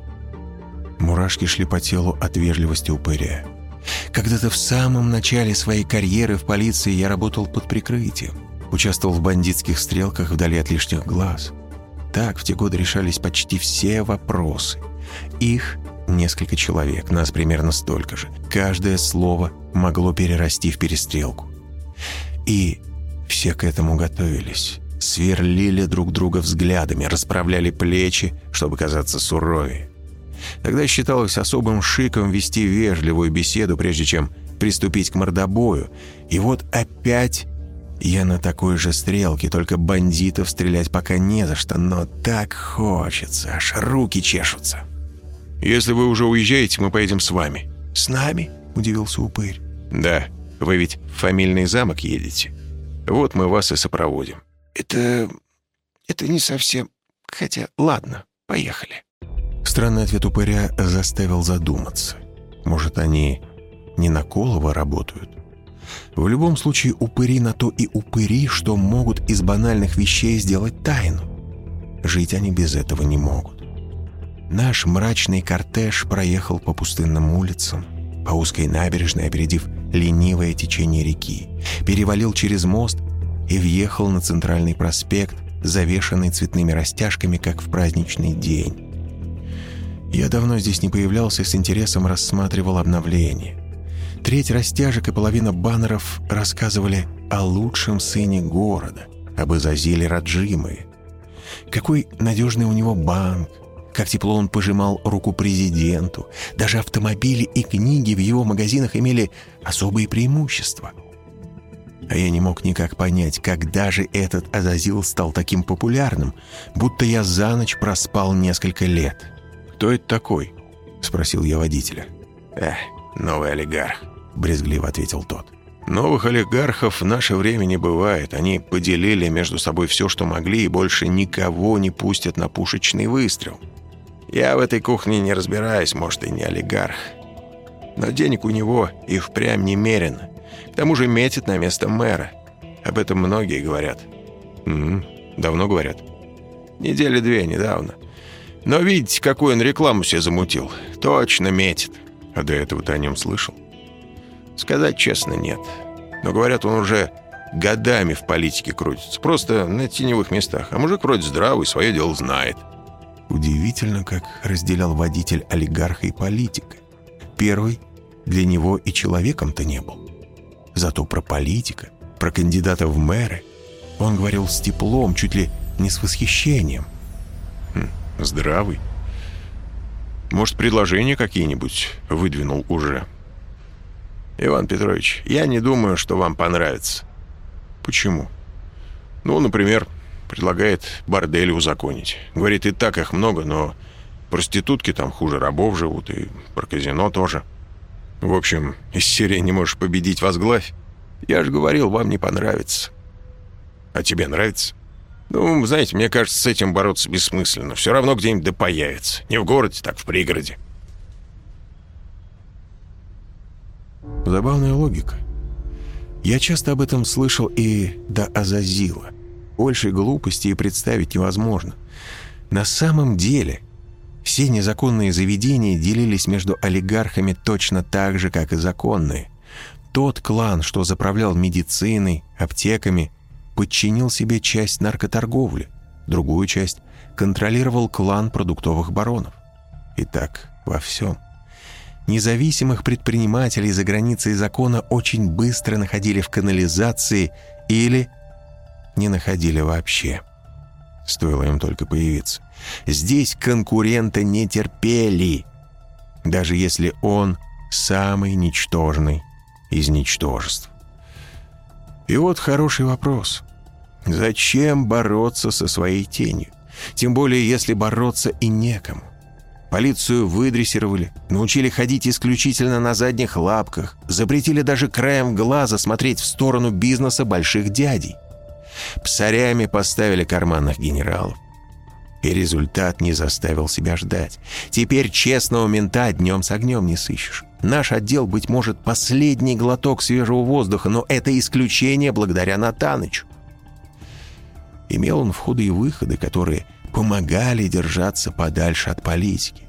Мурашки шли по телу от вежливости упыря. Когда-то в самом начале своей карьеры в полиции я работал под прикрытием. Участвовал в бандитских стрелках вдали от лишних глаз. Так в те годы решались почти все вопросы. Их несколько человек, нас примерно столько же. Каждое слово могло перерасти в перестрелку. И все к этому готовились сверлили друг друга взглядами, расправляли плечи, чтобы казаться суровее. Тогда считалось особым шиком вести вежливую беседу, прежде чем приступить к мордобою. И вот опять я на такой же стрелке, только бандитов стрелять пока не за что, но так хочется, аж руки чешутся. «Если вы уже уезжаете, мы поедем с вами». «С нами?» – удивился упырь. «Да, вы ведь в фамильный замок едете. Вот мы вас и сопроводим». «Это... это не совсем... Хотя, ладно, поехали». Странный ответ упыря заставил задуматься. Может, они не на Колова работают? В любом случае, упыри на то и упыри, что могут из банальных вещей сделать тайну. Жить они без этого не могут. Наш мрачный кортеж проехал по пустынным улицам, по узкой набережной, опередив ленивое течение реки, перевалил через мост и въехал на центральный проспект, завешанный цветными растяжками, как в праздничный день. Я давно здесь не появлялся, с интересом рассматривал обновление. Треть растяжек и половина баннеров рассказывали о лучшем сыне города, об Изазиле Раджимы. Какой надежный у него банк, как тепло он пожимал руку президенту. Даже автомобили и книги в его магазинах имели особые преимущества. А я не мог никак понять, когда же этот Азазил стал таким популярным, будто я за ночь проспал несколько лет. «Кто это такой?» — спросил я водителя. «Эх, новый олигарх», — брезгливо ответил тот. «Новых олигархов в наше время не бывает. Они поделили между собой все, что могли, и больше никого не пустят на пушечный выстрел. Я в этой кухне не разбираюсь, может, и не олигарх. Но денег у него и впрямь немерено. К тому же метит на место мэра. Об этом многие говорят. М давно говорят? Недели две недавно. Но видите, какую он рекламу себе замутил. Точно метит. А до этого ты о нем слышал? Сказать честно, нет. Но говорят, он уже годами в политике крутится. Просто на теневых местах. А мужик вроде здравый, свое дело знает. Удивительно, как разделял водитель олигарха и политика. Первый для него и человеком-то не был. Зато про политика, про кандидата в мэры он говорил с теплом, чуть ли не с восхищением. Хм, здравый. Может, предложения какие-нибудь выдвинул уже? Иван Петрович, я не думаю, что вам понравится. Почему? Ну, например, предлагает бордели узаконить. Говорит, и так их много, но проститутки там хуже рабов живут, и про казино тоже. В общем, из серии «Не можешь победить, возглавь». Я же говорил, вам не понравится. А тебе нравится? Ну, знаете, мне кажется, с этим бороться бессмысленно. Все равно где-нибудь да появится. Не в городе, так в пригороде. Забавная логика. Я часто об этом слышал и до Азазила — Большей глупости и представить невозможно. На самом деле, все незаконные заведения делились между олигархами точно так же, как и законные. Тот клан, что заправлял медициной, аптеками, подчинил себе часть наркоторговли, другую часть контролировал клан продуктовых баронов. И так во всем. Независимых предпринимателей за границей закона очень быстро находили в канализации или не находили вообще. Стоило им только появиться. Здесь конкурента не терпели, даже если он самый ничтожный из ничтожеств. И вот хороший вопрос. Зачем бороться со своей тенью? Тем более, если бороться и некому. Полицию выдрессировали, научили ходить исключительно на задних лапках, запретили даже краем глаза смотреть в сторону бизнеса больших дядей. Псарями поставили карманных генералов. И результат не заставил себя ждать. Теперь честного мента днем с огнем не сыщешь. Наш отдел, быть может, последний глоток свежего воздуха, но это исключение благодаря Натанычу. Имел он входы и выходы, которые помогали держаться подальше от политики.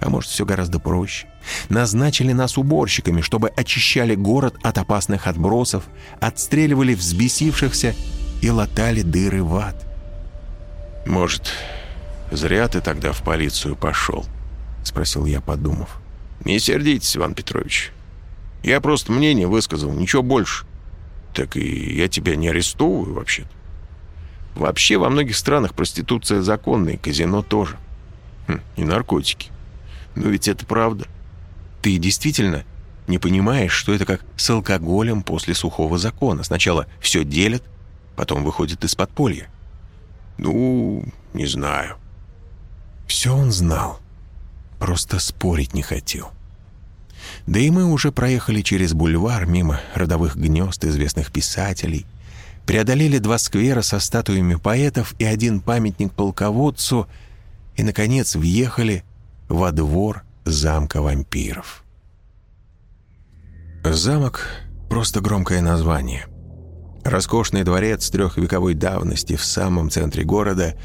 А может, все гораздо проще. Назначили нас уборщиками, чтобы очищали город от опасных отбросов, отстреливали взбесившихся и латали дыры в ад. «Может, зря ты тогда в полицию пошел?» — спросил я, подумав. «Не сердитесь, Иван Петрович. Я просто мнение высказал, ничего больше. Так и я тебя не арестовываю вообще-то. Вообще во многих странах проституция законная, казино тоже. Хм, и наркотики. Но ведь это правда. Ты действительно не понимаешь, что это как с алкоголем после сухого закона. Сначала все делят, потом выходит из подполья. Ну, не знаю. Все он знал, просто спорить не хотел. Да и мы уже проехали через бульвар мимо родовых гнезд известных писателей, преодолели два сквера со статуями поэтов и один памятник полководцу и, наконец, въехали во двор замка вампиров. Замок просто громкое название. Роскошный дворец трехвековой давности в самом центре города,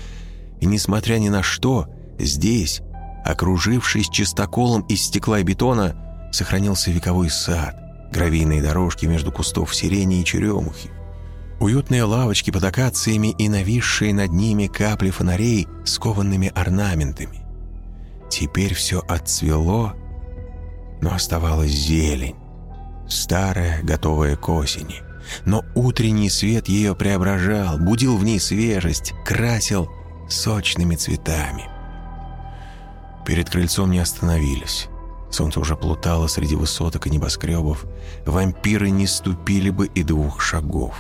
и, несмотря ни на что, здесь, окружившись чистоколом из стекла и бетона, сохранился вековой сад, гравийные дорожки между кустов сирени и черемухи, уютные лавочки под акациями и нависшие над ними капли фонарей с кованными орнаментами. Теперь все отцвело, но оставалась зелень, старая, готовая к осени. Но утренний свет ее преображал, будил в ней свежесть, красил сочными цветами. Перед крыльцом не остановились. Солнце уже плутало среди высоток и небоскребов. Вампиры не ступили бы и двух шагов.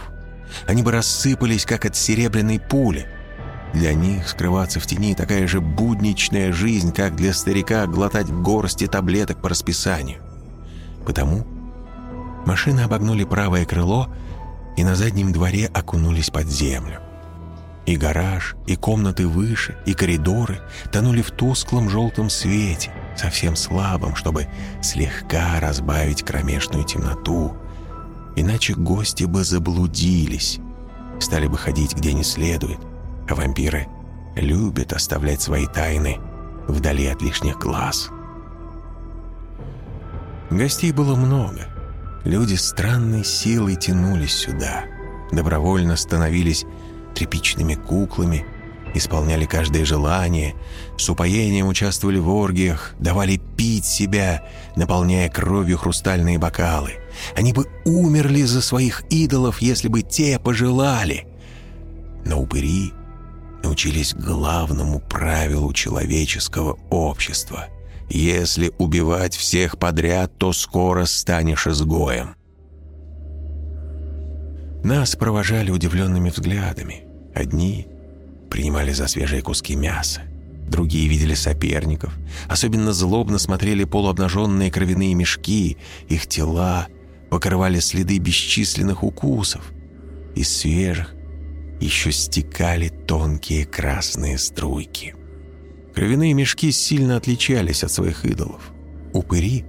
Они бы рассыпались, как от серебряной пули. Для них скрываться в тени такая же будничная жизнь, как для старика глотать горсти таблеток по расписанию. Потому машины обогнули правое крыло и на заднем дворе окунулись под землю. И гараж, и комнаты выше, и коридоры тонули в тусклом желтом свете, совсем слабом, чтобы слегка разбавить кромешную темноту. Иначе гости бы заблудились, стали бы ходить где не следует, а вампиры любят оставлять свои тайны вдали от лишних глаз. Гостей было много. Люди странной силой тянулись сюда, добровольно становились тряпичными куклами, исполняли каждое желание, с упоением участвовали в оргиях, давали пить себя, наполняя кровью хрустальные бокалы. Они бы умерли за своих идолов, если бы те пожелали. Но упыри научились главному правилу человеческого общества. Если убивать всех подряд, то скоро станешь изгоем. Нас провожали удивленными взглядами. Одни принимали за свежие куски мяса, другие видели соперников. Особенно злобно смотрели полуобнаженные кровяные мешки, их тела покрывали следы бесчисленных укусов. Из свежих еще стекали тонкие красные струйки. Кровяные мешки сильно отличались от своих идолов. Упыри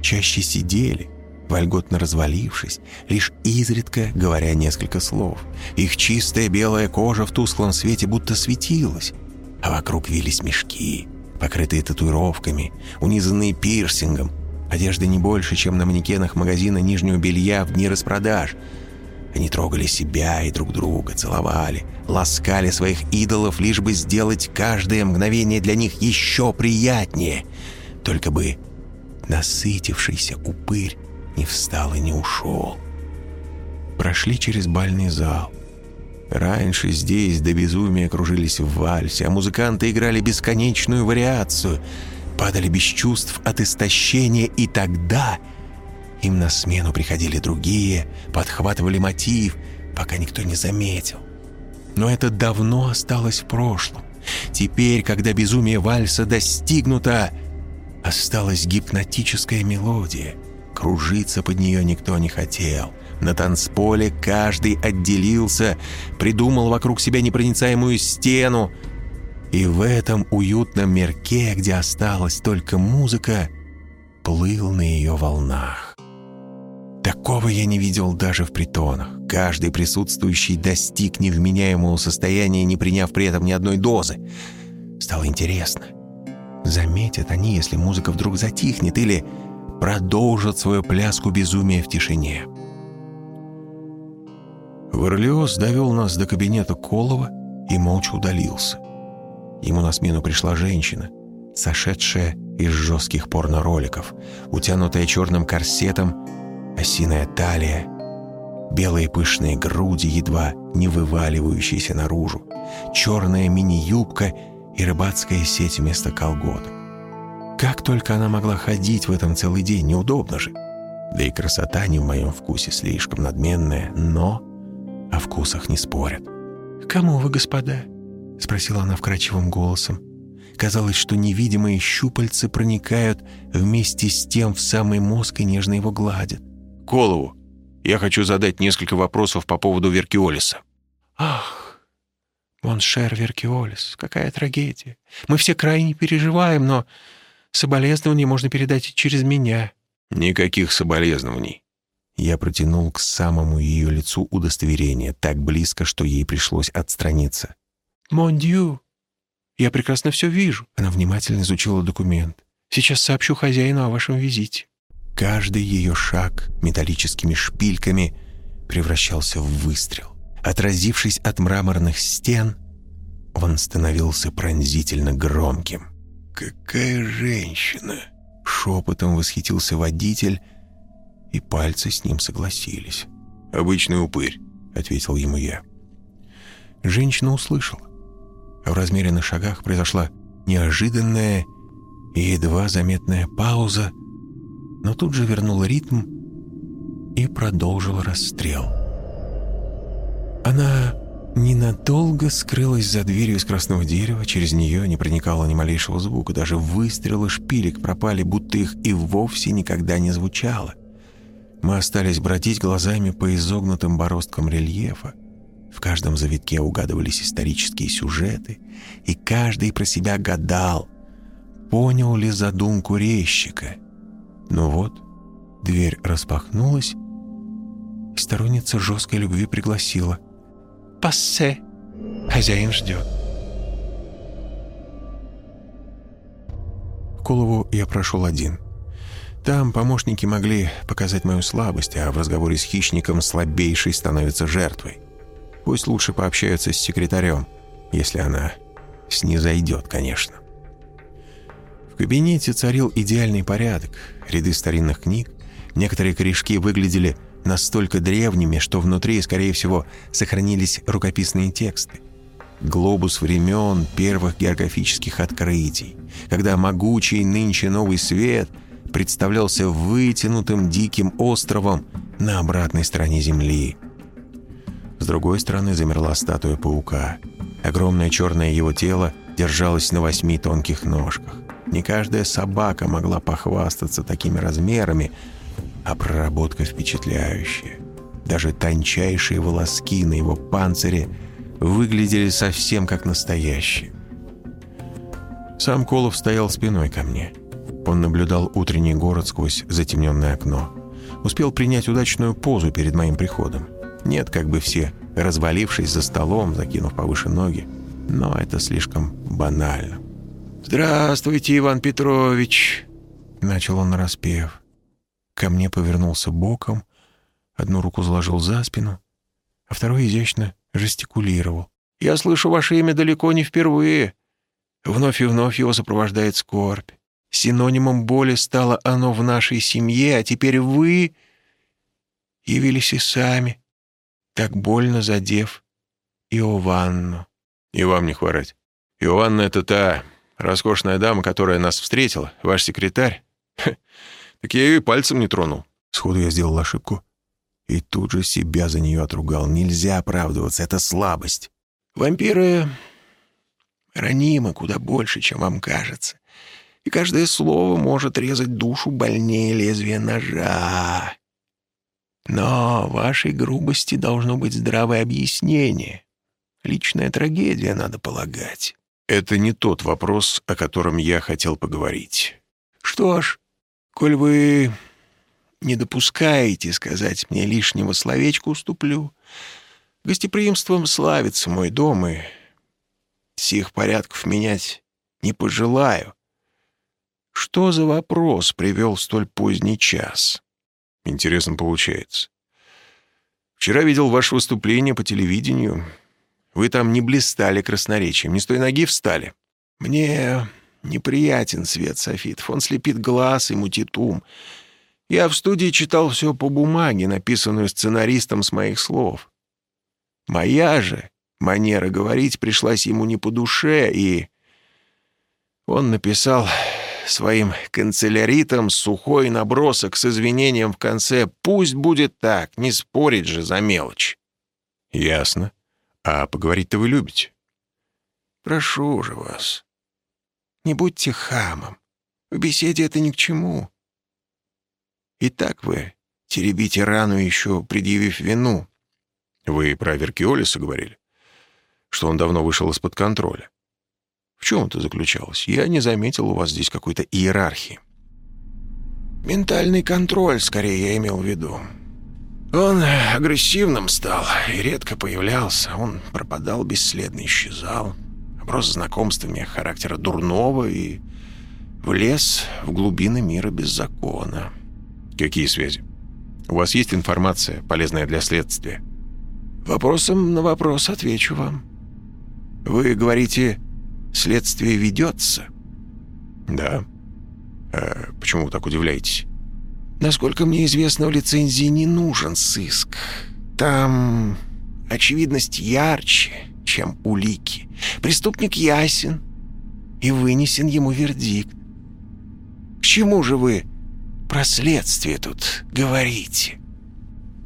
чаще сидели, вольготно развалившись, лишь изредка говоря несколько слов. Их чистая белая кожа в тусклом свете будто светилась, а вокруг вились мешки, покрытые татуировками, унизанные пирсингом, одежды не больше, чем на манекенах магазина нижнего белья в дни распродаж — они трогали себя и друг друга, целовали, ласкали своих идолов, лишь бы сделать каждое мгновение для них еще приятнее. Только бы насытившийся упырь не встал и не ушел. Прошли через бальный зал. Раньше здесь до безумия кружились в вальсе, а музыканты играли бесконечную вариацию, падали без чувств от истощения, и тогда им на смену приходили другие, подхватывали мотив, пока никто не заметил. Но это давно осталось в прошлом. Теперь, когда безумие вальса достигнуто, осталась гипнотическая мелодия. Кружиться под нее никто не хотел. На танцполе каждый отделился, придумал вокруг себя непроницаемую стену. И в этом уютном мерке, где осталась только музыка, плыл на ее волнах. Такого я не видел даже в притонах. Каждый присутствующий достиг невменяемого состояния, не приняв при этом ни одной дозы. Стало интересно. Заметят они, если музыка вдруг затихнет, или продолжат свою пляску безумия в тишине. Варлиоз довел нас до кабинета Колова и молча удалился. Ему на смену пришла женщина, сошедшая из жестких порно-роликов, утянутая черным корсетом осиная талия, белые пышные груди, едва не вываливающиеся наружу, черная мини-юбка и рыбацкая сеть вместо колгот. Как только она могла ходить в этом целый день, неудобно же. Да и красота не в моем вкусе слишком надменная, но о вкусах не спорят. «Кому вы, господа?» — спросила она вкрадчивым голосом. Казалось, что невидимые щупальцы проникают вместе с тем в самый мозг и нежно его гладят. Колову. Я хочу задать несколько вопросов по поводу Веркиолиса». «Ах, mon cher Веркиолис, какая трагедия. Мы все крайне переживаем, но соболезнования можно передать через меня». «Никаких соболезнований. Я протянул к самому ее лицу удостоверение, так близко, что ей пришлось отстраниться. «Mon Dieu! Я прекрасно все вижу!» Она внимательно изучила документ. «Сейчас сообщу хозяину о вашем визите». Каждый ее шаг металлическими шпильками превращался в выстрел. Отразившись от мраморных стен, он становился пронзительно громким. «Какая женщина!» — шепотом восхитился водитель, и пальцы с ним согласились. «Обычный упырь», — ответил ему я. Женщина услышала. В размеренных шагах произошла неожиданная и едва заметная пауза, но тут же вернула ритм и продолжила расстрел. Она ненадолго скрылась за дверью из красного дерева, через нее не проникало ни малейшего звука, даже выстрелы шпилек пропали, будто их и вовсе никогда не звучало. Мы остались бродить глазами по изогнутым бороздкам рельефа. В каждом завитке угадывались исторические сюжеты, и каждый про себя гадал, понял ли задумку резчика. Но вот дверь распахнулась, и сторонница жесткой любви пригласила. «Пассе! Хозяин ждет!» В Колову я прошел один — там помощники могли показать мою слабость, а в разговоре с хищником слабейший становится жертвой. Пусть лучше пообщаются с секретарем, если она снизойдет, конечно. В кабинете царил идеальный порядок, ряды старинных книг, некоторые корешки выглядели настолько древними, что внутри, скорее всего, сохранились рукописные тексты. Глобус времен первых географических открытий, когда могучий нынче новый свет – представлялся вытянутым диким островом на обратной стороне Земли. С другой стороны замерла статуя паука. Огромное черное его тело держалось на восьми тонких ножках. Не каждая собака могла похвастаться такими размерами, а проработка впечатляющая. Даже тончайшие волоски на его панцире выглядели совсем как настоящие. Сам Колов стоял спиной ко мне – он наблюдал утренний город сквозь затемненное окно. Успел принять удачную позу перед моим приходом. Нет, как бы все, развалившись за столом, закинув повыше ноги. Но это слишком банально. «Здравствуйте, Иван Петрович!» Начал он нараспев. Ко мне повернулся боком, одну руку заложил за спину, а второй изящно жестикулировал. «Я слышу ваше имя далеко не впервые. Вновь и вновь его сопровождает скорбь. Синонимом боли стало оно в нашей семье, а теперь вы явились и сами, так больно задев Иованну. И вам не хворать. Иованна — это та роскошная дама, которая нас встретила, ваш секретарь. Так я ее и пальцем не тронул. Сходу я сделал ошибку и тут же себя за нее отругал. Нельзя оправдываться, это слабость. Вампиры ранимы куда больше, чем вам кажется и каждое слово может резать душу больнее лезвия ножа. Но вашей грубости должно быть здравое объяснение. Личная трагедия, надо полагать. Это не тот вопрос, о котором я хотел поговорить. Что ж, коль вы не допускаете сказать мне лишнего словечка, уступлю. Гостеприимством славится мой дом, и сих порядков менять не пожелаю. Что за вопрос привел столь поздний час? Интересно получается. Вчера видел ваше выступление по телевидению. Вы там не блистали красноречием, не с той ноги встали. Мне неприятен свет софитов. Он слепит глаз и мутит ум. Я в студии читал все по бумаге, написанную сценаристом с моих слов. Моя же манера говорить пришлась ему не по душе, и он написал своим канцеляритам сухой набросок с извинением в конце «Пусть будет так, не спорить же за мелочь». «Ясно. А поговорить-то вы любите?» «Прошу же вас, не будьте хамом. В беседе это ни к чему. И так вы теребите рану, еще предъявив вину». «Вы про Веркиолиса говорили? Что он давно вышел из-под контроля?» В чем это заключалось? Я не заметил у вас здесь какой-то иерархии. Ментальный контроль, скорее, я имел в виду. Он агрессивным стал и редко появлялся. Он пропадал бесследно, исчезал. Оброс знакомствами характера дурного и влез в глубины мира без закона. Какие связи? У вас есть информация, полезная для следствия? Вопросом на вопрос отвечу вам. Вы говорите, следствие ведется? Да. А почему вы так удивляетесь? Насколько мне известно, в лицензии не нужен сыск. Там очевидность ярче, чем улики. Преступник ясен, и вынесен ему вердикт. К чему же вы про следствие тут говорите?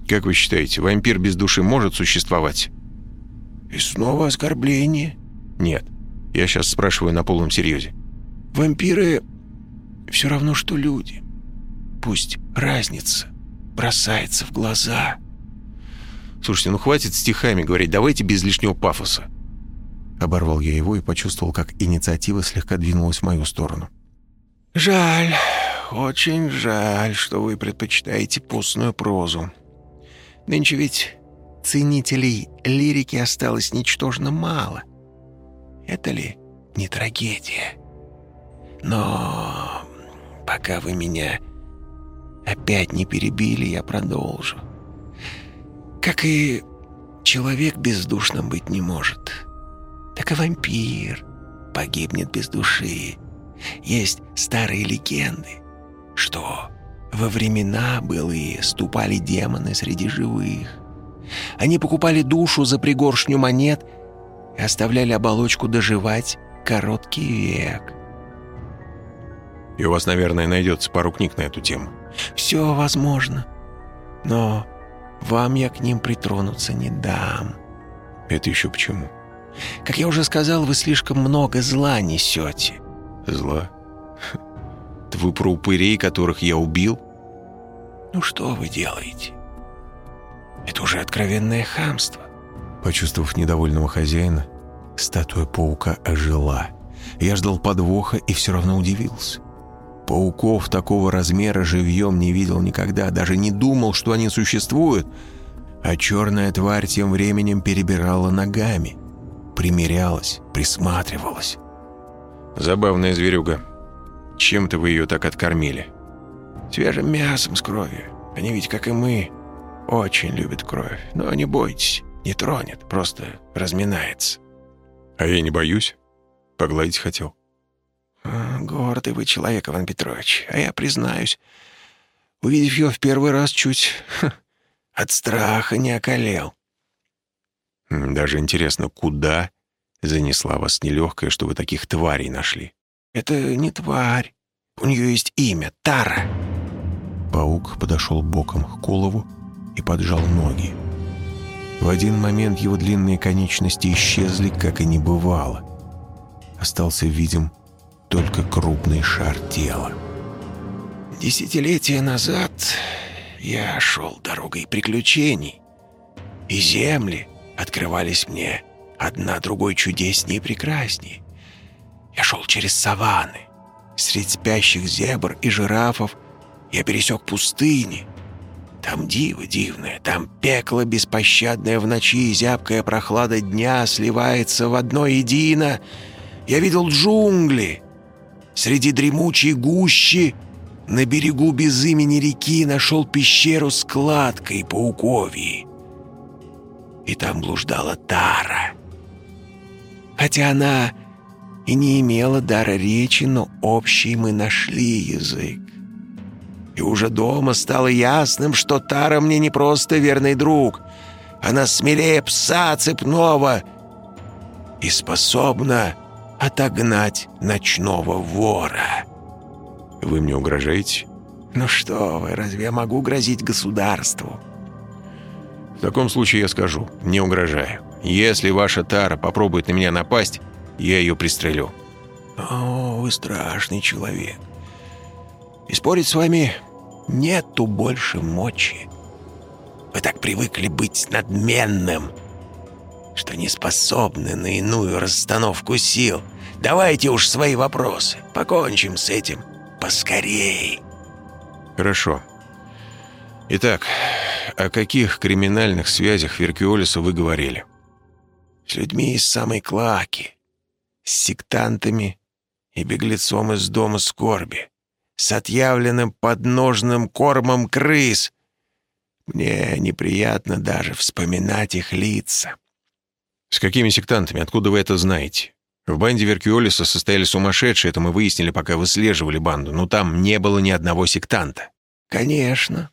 Как вы считаете, вампир без души может существовать? И снова оскорбление? Нет. Я сейчас спрашиваю на полном серьезе. Вампиры все равно, что люди. Пусть разница бросается в глаза. Слушайте, ну хватит стихами говорить, давайте без лишнего пафоса. Оборвал я его и почувствовал, как инициатива слегка двинулась в мою сторону. «Жаль, очень жаль, что вы предпочитаете постную прозу. Нынче ведь ценителей лирики осталось ничтожно мало. Это ли не трагедия? Но пока вы меня опять не перебили, я продолжу. Как и человек бездушным быть не может, так и вампир погибнет без души. Есть старые легенды, что во времена былые ступали демоны среди живых. Они покупали душу за пригоршню монет и оставляли оболочку доживать короткий век. И у вас, наверное, найдется пару книг на эту тему. Все возможно. Но вам я к ним притронуться не дам. Это еще почему? Как я уже сказал, вы слишком много зла несете. Зла? Это вы про упырей, которых я убил? Ну что вы делаете? Это уже откровенное хамство. Почувствовав недовольного хозяина, статуя паука ожила. Я ждал подвоха и все равно удивился. Пауков такого размера живьем не видел никогда, даже не думал, что они существуют. А черная тварь тем временем перебирала ногами, примерялась, присматривалась. Забавная зверюга. Чем-то вы ее так откормили? Свежим мясом с кровью. Они ведь, как и мы, очень любят кровь. Но не бойтесь, не тронет, просто разминается. А я не боюсь. Погладить хотел. Гордый вы человек, Иван Петрович. А я признаюсь, увидев ее в первый раз, чуть ха, от страха не околел. Даже интересно, куда занесла вас нелегкая, что вы таких тварей нашли? Это не тварь. У нее есть имя — Тара. Паук подошел боком к Колову и поджал ноги. В один момент его длинные конечности исчезли, как и не бывало. Остался видим только крупный шар тела. Десятилетия назад я шел дорогой приключений, и земли открывались мне одна другой чудеснее и прекраснее. Я шел через саванны, среди спящих зебр и жирафов я пересек пустыни. Там диво дивное, там пекло беспощадное в ночи, зябкая прохлада дня сливается в одно едино. Я видел джунгли, Среди дремучей гущи на берегу безымени реки нашел пещеру с кладкой пауковьей. И там блуждала Тара. Хотя она и не имела дара речи, но общий мы нашли язык. И уже дома стало ясным, что Тара мне не просто верный друг. Она смелее пса цепного и способна отогнать ночного вора. Вы мне угрожаете? Ну что вы, разве я могу грозить государству? В таком случае я скажу, не угрожаю. Если ваша Тара попробует на меня напасть, я ее пристрелю. О, вы страшный человек. И спорить с вами нету больше мочи. Вы так привыкли быть надменным, что не способны на иную расстановку сил. Давайте уж свои вопросы. Покончим с этим поскорей. Хорошо. Итак, о каких криминальных связях Веркиолиса вы говорили? С людьми из самой Клаки, с сектантами и беглецом из дома скорби, с отъявленным подножным кормом крыс. Мне неприятно даже вспоминать их лица. С какими сектантами? Откуда вы это знаете? В банде Веркиолиса состояли сумасшедшие, это мы выяснили, пока выслеживали банду, но там не было ни одного сектанта. Конечно.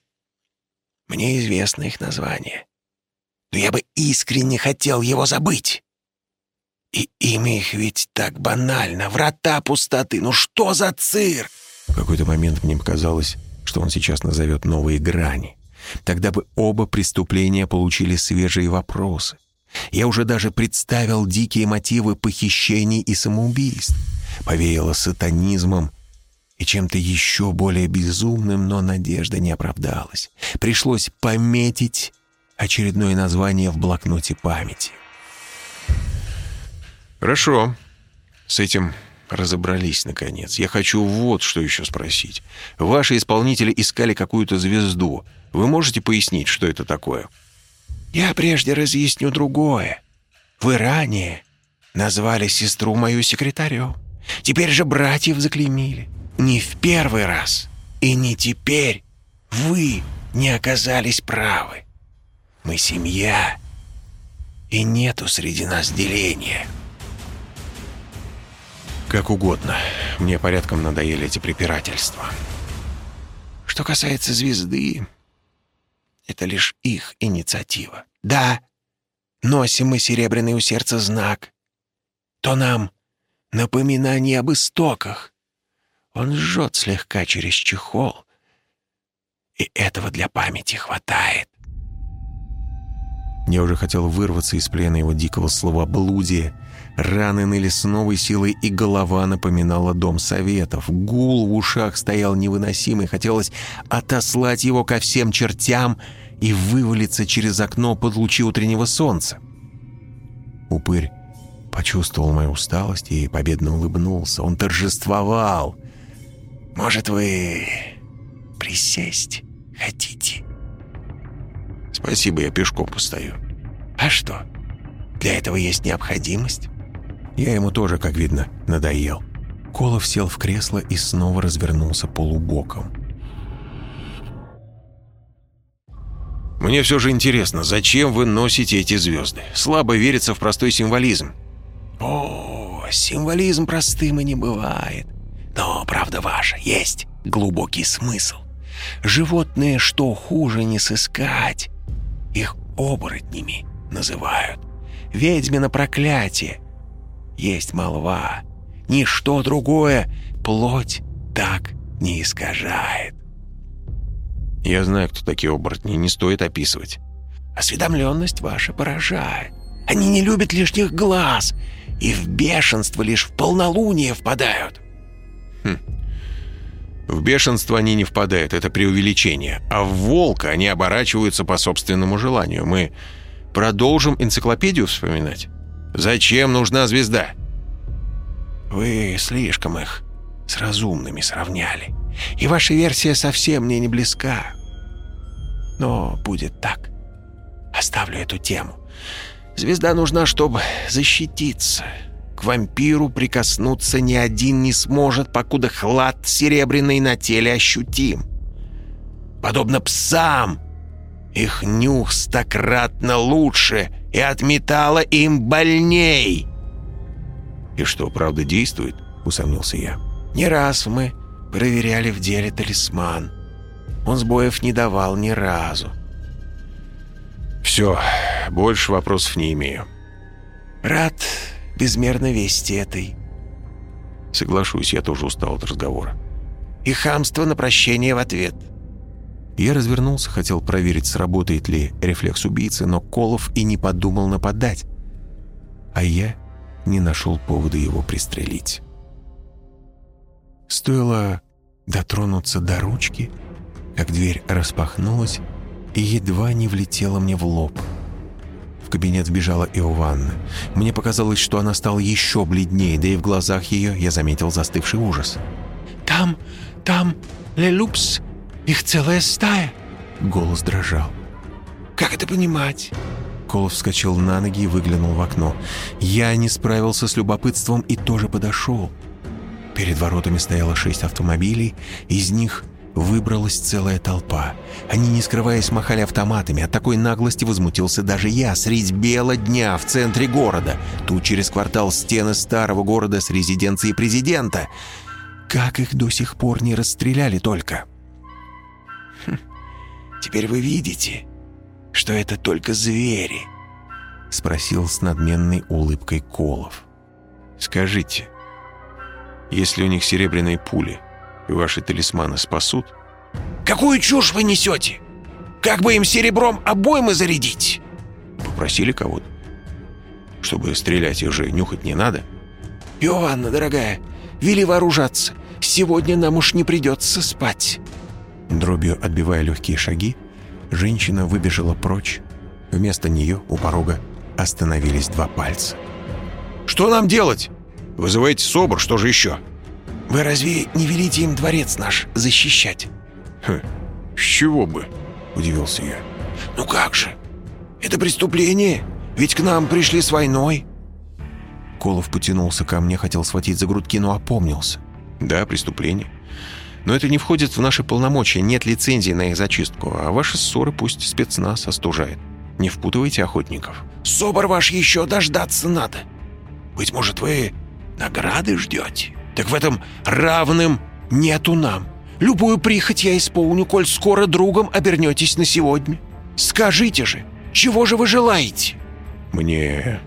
Мне известно их название. Но я бы искренне хотел его забыть. И имя их ведь так банально. Врата пустоты. Ну что за цирк? В какой-то момент мне показалось, что он сейчас назовет новые грани. Тогда бы оба преступления получили свежие вопросы. Я уже даже представил дикие мотивы похищений и самоубийств. Повеяло сатанизмом и чем-то еще более безумным, но надежда не оправдалась. Пришлось пометить очередное название в блокноте памяти. Хорошо. С этим разобрались, наконец. Я хочу вот что еще спросить. Ваши исполнители искали какую-то звезду. Вы можете пояснить, что это такое?» Я прежде разъясню другое. Вы ранее назвали сестру мою секретарем. Теперь же братьев заклеймили. Не в первый раз и не теперь вы не оказались правы. Мы семья, и нету среди нас деления. Как угодно. Мне порядком надоели эти препирательства. Что касается звезды, это лишь их инициатива. Да, носим мы серебряный у сердца знак. То нам напоминание об истоках. Он жжет слегка через чехол, и этого для памяти хватает. Я уже хотел вырваться из плена его дикого словоблудия. Раны ныли с новой силой, и голова напоминала дом советов. Гул в ушах стоял невыносимый. Хотелось отослать его ко всем чертям и вывалиться через окно под лучи утреннего солнца. Упырь почувствовал мою усталость и победно улыбнулся. Он торжествовал. «Может, вы присесть хотите?» Спасибо, я пешком постою. А что? Для этого есть необходимость? Я ему тоже, как видно, надоел. Колов сел в кресло и снова развернулся полубоком. Мне все же интересно, зачем вы носите эти звезды? Слабо верится в простой символизм. О, символизм простым и не бывает. Но, правда ваша, есть глубокий смысл. Животные, что хуже не сыскать, их оборотнями называют. Ведьмино проклятие. Есть молва. Ничто другое плоть так не искажает. Я знаю, кто такие оборотни, не стоит описывать. Осведомленность ваша поражает. Они не любят лишних глаз и в бешенство лишь в полнолуние впадают. Хм. В бешенство они не впадают, это преувеличение. А в волка они оборачиваются по собственному желанию. Мы продолжим энциклопедию вспоминать? Зачем нужна звезда? Вы слишком их с разумными сравняли. И ваша версия совсем мне не близка. Но будет так. Оставлю эту тему. Звезда нужна, чтобы защититься вампиру прикоснуться ни один не сможет, покуда хлад серебряный на теле ощутим. Подобно псам, их нюх стократно лучше и от металла им больней. «И что, правда действует?» — усомнился я. «Не раз мы проверяли в деле талисман. Он сбоев не давал ни разу». «Все, больше вопросов не имею». «Рад безмерно вести этой. Соглашусь, я тоже устал от разговора. И хамство на прощение в ответ. Я развернулся, хотел проверить, сработает ли рефлекс убийцы, но Колов и не подумал нападать. А я не нашел повода его пристрелить. Стоило дотронуться до ручки, как дверь распахнулась и едва не влетела мне в лоб — кабинет вбежала Иованна. Мне показалось, что она стала еще бледнее, да и в глазах ее я заметил застывший ужас. «Там, там, Лелупс, их целая стая. Голос дрожал. «Как это понимать?» Колов вскочил на ноги и выглянул в окно. Я не справился с любопытством и тоже подошел. Перед воротами стояло шесть автомобилей, из них выбралась целая толпа. Они, не скрываясь, махали автоматами. От такой наглости возмутился даже я, средь бела дня в центре города. Тут через квартал стены старого города с резиденцией президента. Как их до сих пор не расстреляли только? Теперь вы видите, что это только звери?» — спросил с надменной улыбкой Колов. «Скажите, если у них серебряные пули и ваши талисманы спасут?» «Какую чушь вы несете? Как бы им серебром обоймы зарядить?» «Попросили кого-то? Чтобы стрелять их же нюхать не надо?» «Иоанна, дорогая, вели вооружаться. Сегодня нам уж не придется спать». Дробью отбивая легкие шаги, Женщина выбежала прочь. Вместо нее у порога остановились два пальца. «Что нам делать? Вызывайте СОБР, что же еще?» «Вы разве не велите им дворец наш защищать?» «Хм, с чего бы?» – удивился я. «Ну как же? Это преступление, ведь к нам пришли с войной». Колов потянулся ко мне, хотел схватить за грудки, но опомнился. «Да, преступление. Но это не входит в наши полномочия, нет лицензии на их зачистку, а ваши ссоры пусть спецназ остужает. Не впутывайте охотников». «Собор ваш еще дождаться надо. Быть может, вы награды ждете? Так в этом равным нету нам. Любую прихоть я исполню, коль скоро другом обернетесь на сегодня. Скажите же, чего же вы желаете?» «Мне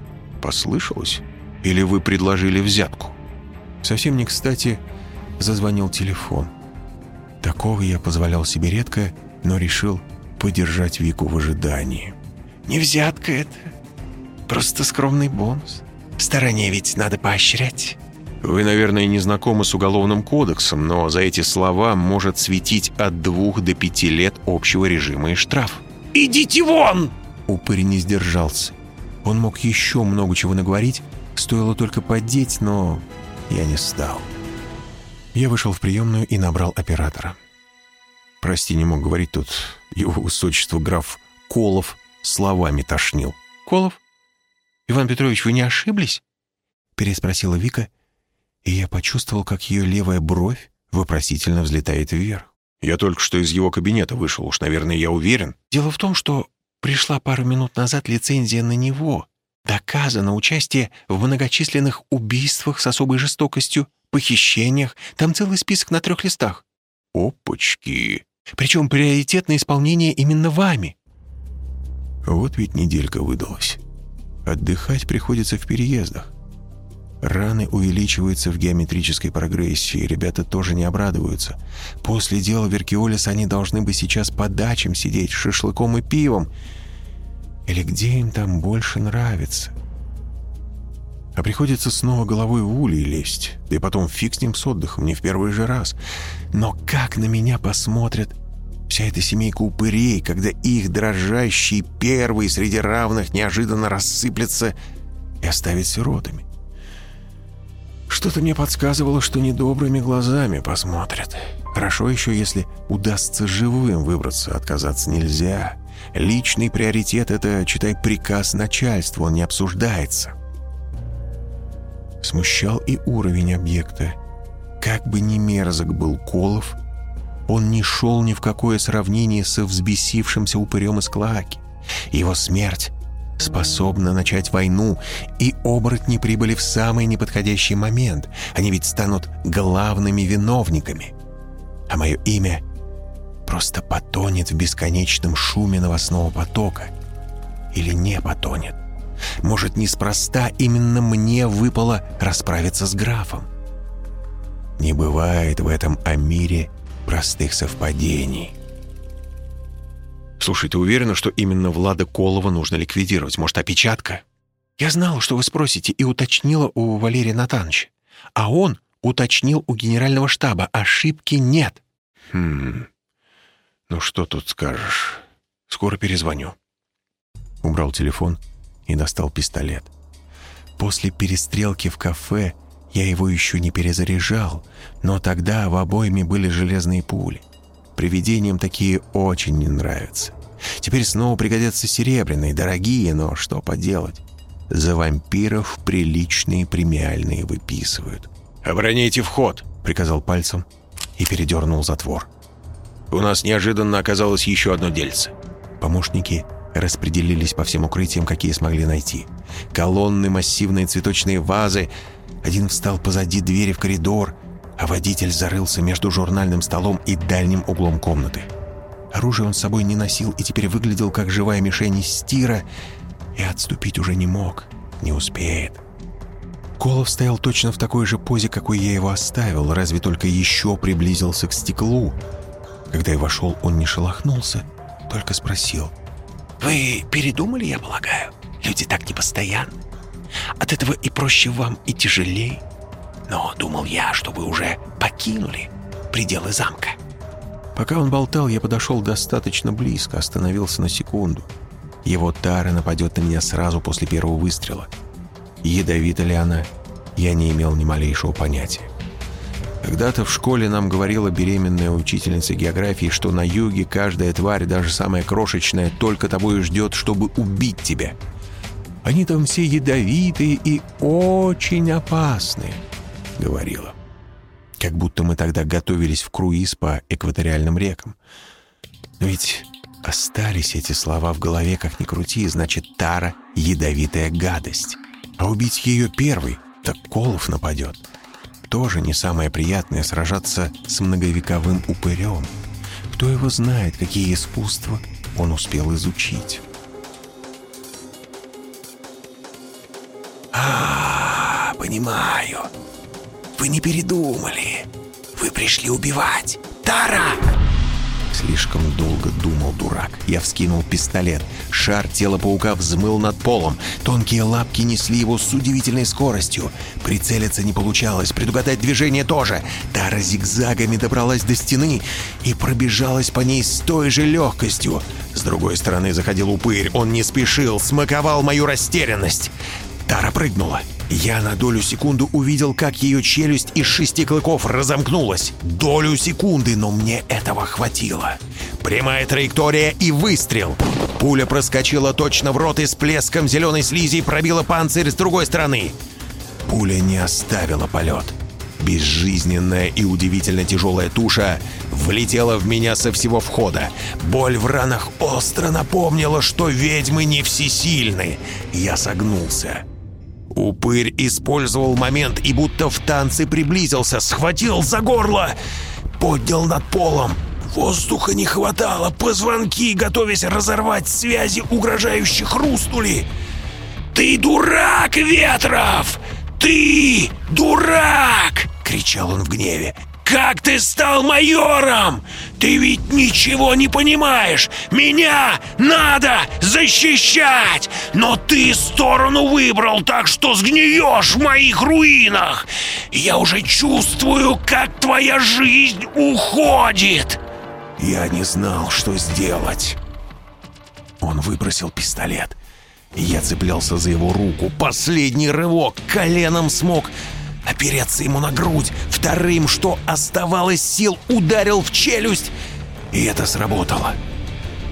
послышалось? Или вы предложили взятку?» Совсем не кстати зазвонил телефон. Такого я позволял себе редко, но решил подержать Вику в ожидании. «Не взятка это, просто скромный бонус. Стороне ведь надо поощрять». Вы, наверное, не знакомы с Уголовным кодексом, но за эти слова может светить от двух до пяти лет общего режима и штраф. «Идите вон!» Упырь не сдержался. Он мог еще много чего наговорить, стоило только поддеть, но я не стал. Я вышел в приемную и набрал оператора. Прости, не мог говорить тут. Его высочество граф Колов словами тошнил. «Колов? Иван Петрович, вы не ошиблись?» Переспросила Вика, и я почувствовал, как ее левая бровь вопросительно взлетает вверх. «Я только что из его кабинета вышел, уж, наверное, я уверен». «Дело в том, что пришла пару минут назад лицензия на него. Доказано участие в многочисленных убийствах с особой жестокостью похищениях. Там целый список на трех листах». «Опачки!» «Причем приоритетное исполнение именно вами». Вот ведь неделька выдалась. Отдыхать приходится в переездах. Раны увеличиваются в геометрической прогрессии, ребята тоже не обрадуются. После дела Веркиолис они должны бы сейчас по дачам сидеть, шашлыком и пивом. Или где им там больше нравится?» А приходится снова головой в улей лезть. Да и потом фиг с ним с отдыхом, не в первый же раз. Но как на меня посмотрят вся эта семейка упырей, когда их дрожащий первый среди равных неожиданно рассыплется и оставит сиротами? Что-то мне подсказывало, что недобрыми глазами посмотрят. Хорошо еще, если удастся живым выбраться, отказаться нельзя. Личный приоритет — это, читай, приказ начальства, он не обсуждается. Смущал и уровень объекта. Как бы ни мерзок был Колов, он не шел ни в какое сравнение со взбесившимся упырем из Клоаки. Его смерть способна начать войну, и оборотни прибыли в самый неподходящий момент. Они ведь станут главными виновниками. А мое имя просто потонет в бесконечном шуме новостного потока. Или не потонет. Может, неспроста именно мне выпало расправиться с графом. Не бывает в этом Амире простых совпадений. «Слушай, ты уверена, что именно Влада Колова нужно ликвидировать? Может, опечатка?» «Я знала, что вы спросите, и уточнила у Валерия Натановича. А он уточнил у генерального штаба. Ошибки нет». «Хм... Ну что тут скажешь? Скоро перезвоню». Убрал телефон и достал пистолет. После перестрелки в кафе я его еще не перезаряжал, но тогда в обойме были железные пули. Привидениям такие очень не нравятся. Теперь снова пригодятся серебряные, дорогие, но что поделать? За вампиров приличные премиальные выписывают. «Обороняйте вход», — приказал пальцем и передернул затвор. «У нас неожиданно оказалось еще одно дельце». Помощники распределились по всем укрытиям, какие смогли найти. Колонны, массивные цветочные вазы. Один встал позади двери в коридор, а водитель зарылся между журнальным столом и дальним углом комнаты. Оружие он с собой не носил и теперь выглядел как живая мишень из стира, и отступить уже не мог, не успеет. Колов стоял точно в такой же позе, какой я его оставил, разве только еще приблизился к стеклу. Когда я вошел, он не шелохнулся, только спросил. «Вы передумали, я полагаю? Люди так непостоянны. От этого и проще вам, и тяжелее. Но думал я, что вы уже покинули пределы замка». Пока он болтал, я подошел достаточно близко, остановился на секунду. Его тара нападет на меня сразу после первого выстрела. Ядовита ли она, я не имел ни малейшего понятия. Когда-то в школе нам говорила беременная учительница географии, что на юге каждая тварь, даже самая крошечная, только того и ждет, чтобы убить тебя. Они там все ядовитые и очень опасные, говорила. Как будто мы тогда готовились в круиз по экваториальным рекам. Но ведь остались эти слова в голове, как ни крути, значит, Тара — ядовитая гадость. А убить ее первый, так Колов нападет. Тоже не самое приятное сражаться с многовековым упырем. Кто его знает, какие искусства он успел изучить. «А, понимаю. Вы не передумали. Вы пришли убивать. Тара!» Слишком долго думал дурак. Я вскинул пистолет. Шар тела паука взмыл над полом. Тонкие лапки несли его с удивительной скоростью. Прицелиться не получалось, предугадать движение тоже. Тара зигзагами добралась до стены и пробежалась по ней с той же легкостью. С другой стороны заходил упырь. Он не спешил, смаковал мою растерянность. Тара прыгнула. Я на долю секунды увидел, как ее челюсть из шести клыков разомкнулась. Долю секунды, но мне этого хватило. Прямая траектория и выстрел. Пуля проскочила точно в рот и с плеском зеленой слизи пробила панцирь с другой стороны. Пуля не оставила полет. Безжизненная и удивительно тяжелая туша влетела в меня со всего входа. Боль в ранах остро напомнила, что ведьмы не всесильны. Я согнулся. Упырь использовал момент и будто в танце приблизился, схватил за горло, поднял над полом. Воздуха не хватало, позвонки, готовясь разорвать связи, угрожающих хрустнули. «Ты дурак, Ветров! Ты дурак!» — кричал он в гневе. Как ты стал майором? Ты ведь ничего не понимаешь. Меня надо защищать. Но ты сторону выбрал, так что сгниешь в моих руинах. Я уже чувствую, как твоя жизнь уходит. Я не знал, что сделать. Он выбросил пистолет. Я цеплялся за его руку. Последний рывок. Коленом смог опереться ему на грудь, вторым, что оставалось сил, ударил в челюсть. И это сработало.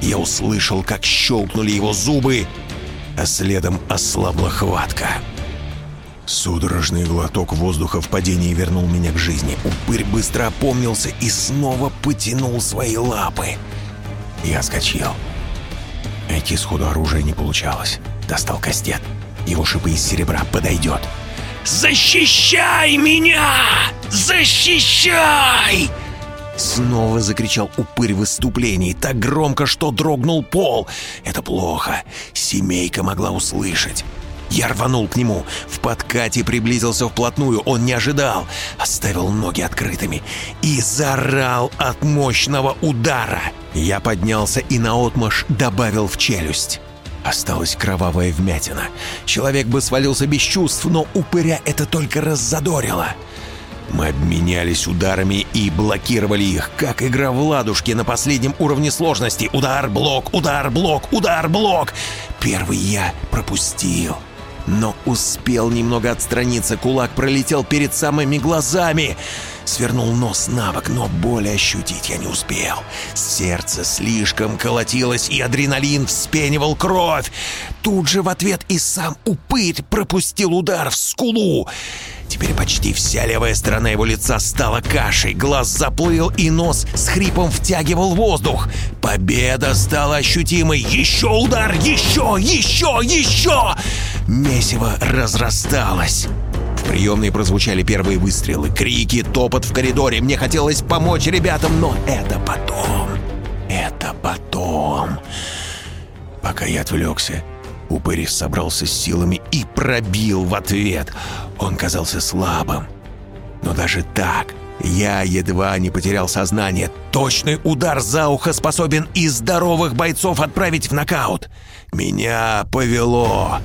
Я услышал, как щелкнули его зубы, а следом ослабла хватка. Судорожный глоток воздуха в падении вернул меня к жизни. Упырь быстро опомнился и снова потянул свои лапы. Я скачал. Найти сходу оружие не получалось. Достал кастет. Его шипы из серебра подойдет. «Защищай меня! Защищай!» Снова закричал упырь в выступлении, так громко, что дрогнул пол. Это плохо. Семейка могла услышать. Я рванул к нему. В подкате приблизился вплотную. Он не ожидал. Оставил ноги открытыми. И заорал от мощного удара. Я поднялся и наотмашь добавил в челюсть. Осталась кровавая вмятина. Человек бы свалился без чувств, но упыря это только раззадорило. Мы обменялись ударами и блокировали их, как игра в ладушки на последнем уровне сложности. Удар, блок, удар, блок, удар, блок. Первый я пропустил. Но успел немного отстраниться, кулак пролетел перед самыми глазами. Свернул нос на бок, но боли ощутить я не успел. Сердце слишком колотилось, и адреналин вспенивал кровь. Тут же в ответ и сам упырь пропустил удар в скулу. Теперь почти вся левая сторона его лица стала кашей, глаз заплыл и нос с хрипом втягивал воздух. Победа стала ощутимой. Еще удар, еще, еще, еще! Месиво разрасталось. В приемной прозвучали первые выстрелы, крики, топот в коридоре. Мне хотелось помочь ребятам, но это потом. Это потом. Пока я отвлекся, Упырь собрался с силами и пробил в ответ. Он казался слабым. Но даже так я едва не потерял сознание. Точный удар за ухо способен и здоровых бойцов отправить в нокаут. Меня повело.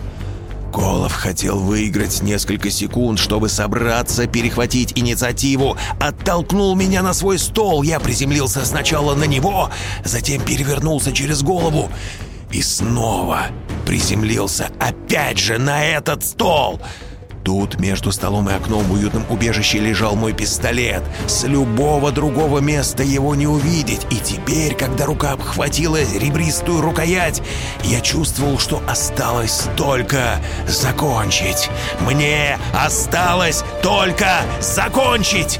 Колов хотел выиграть несколько секунд, чтобы собраться, перехватить инициативу. Оттолкнул меня на свой стол. Я приземлился сначала на него, затем перевернулся через голову. И снова приземлился опять же на этот стол. Тут между столом и окном в уютном убежище лежал мой пистолет. С любого другого места его не увидеть. И теперь, когда рука обхватила ребристую рукоять, я чувствовал, что осталось только закончить. Мне осталось только закончить!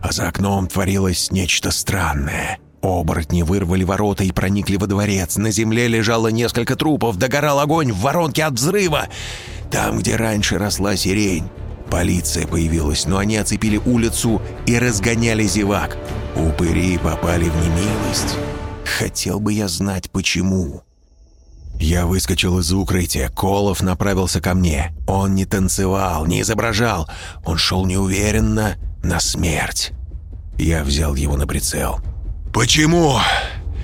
А за окном творилось нечто странное — Оборотни вырвали ворота и проникли во дворец. На земле лежало несколько трупов, догорал огонь в воронке от взрыва. Там, где раньше росла сирень. Полиция появилась, но они оцепили улицу и разгоняли зевак. Упыри попали в немилость. Хотел бы я знать, почему. Я выскочил из укрытия. Колов направился ко мне. Он не танцевал, не изображал. Он шел неуверенно на смерть. Я взял его на прицел. «Почему?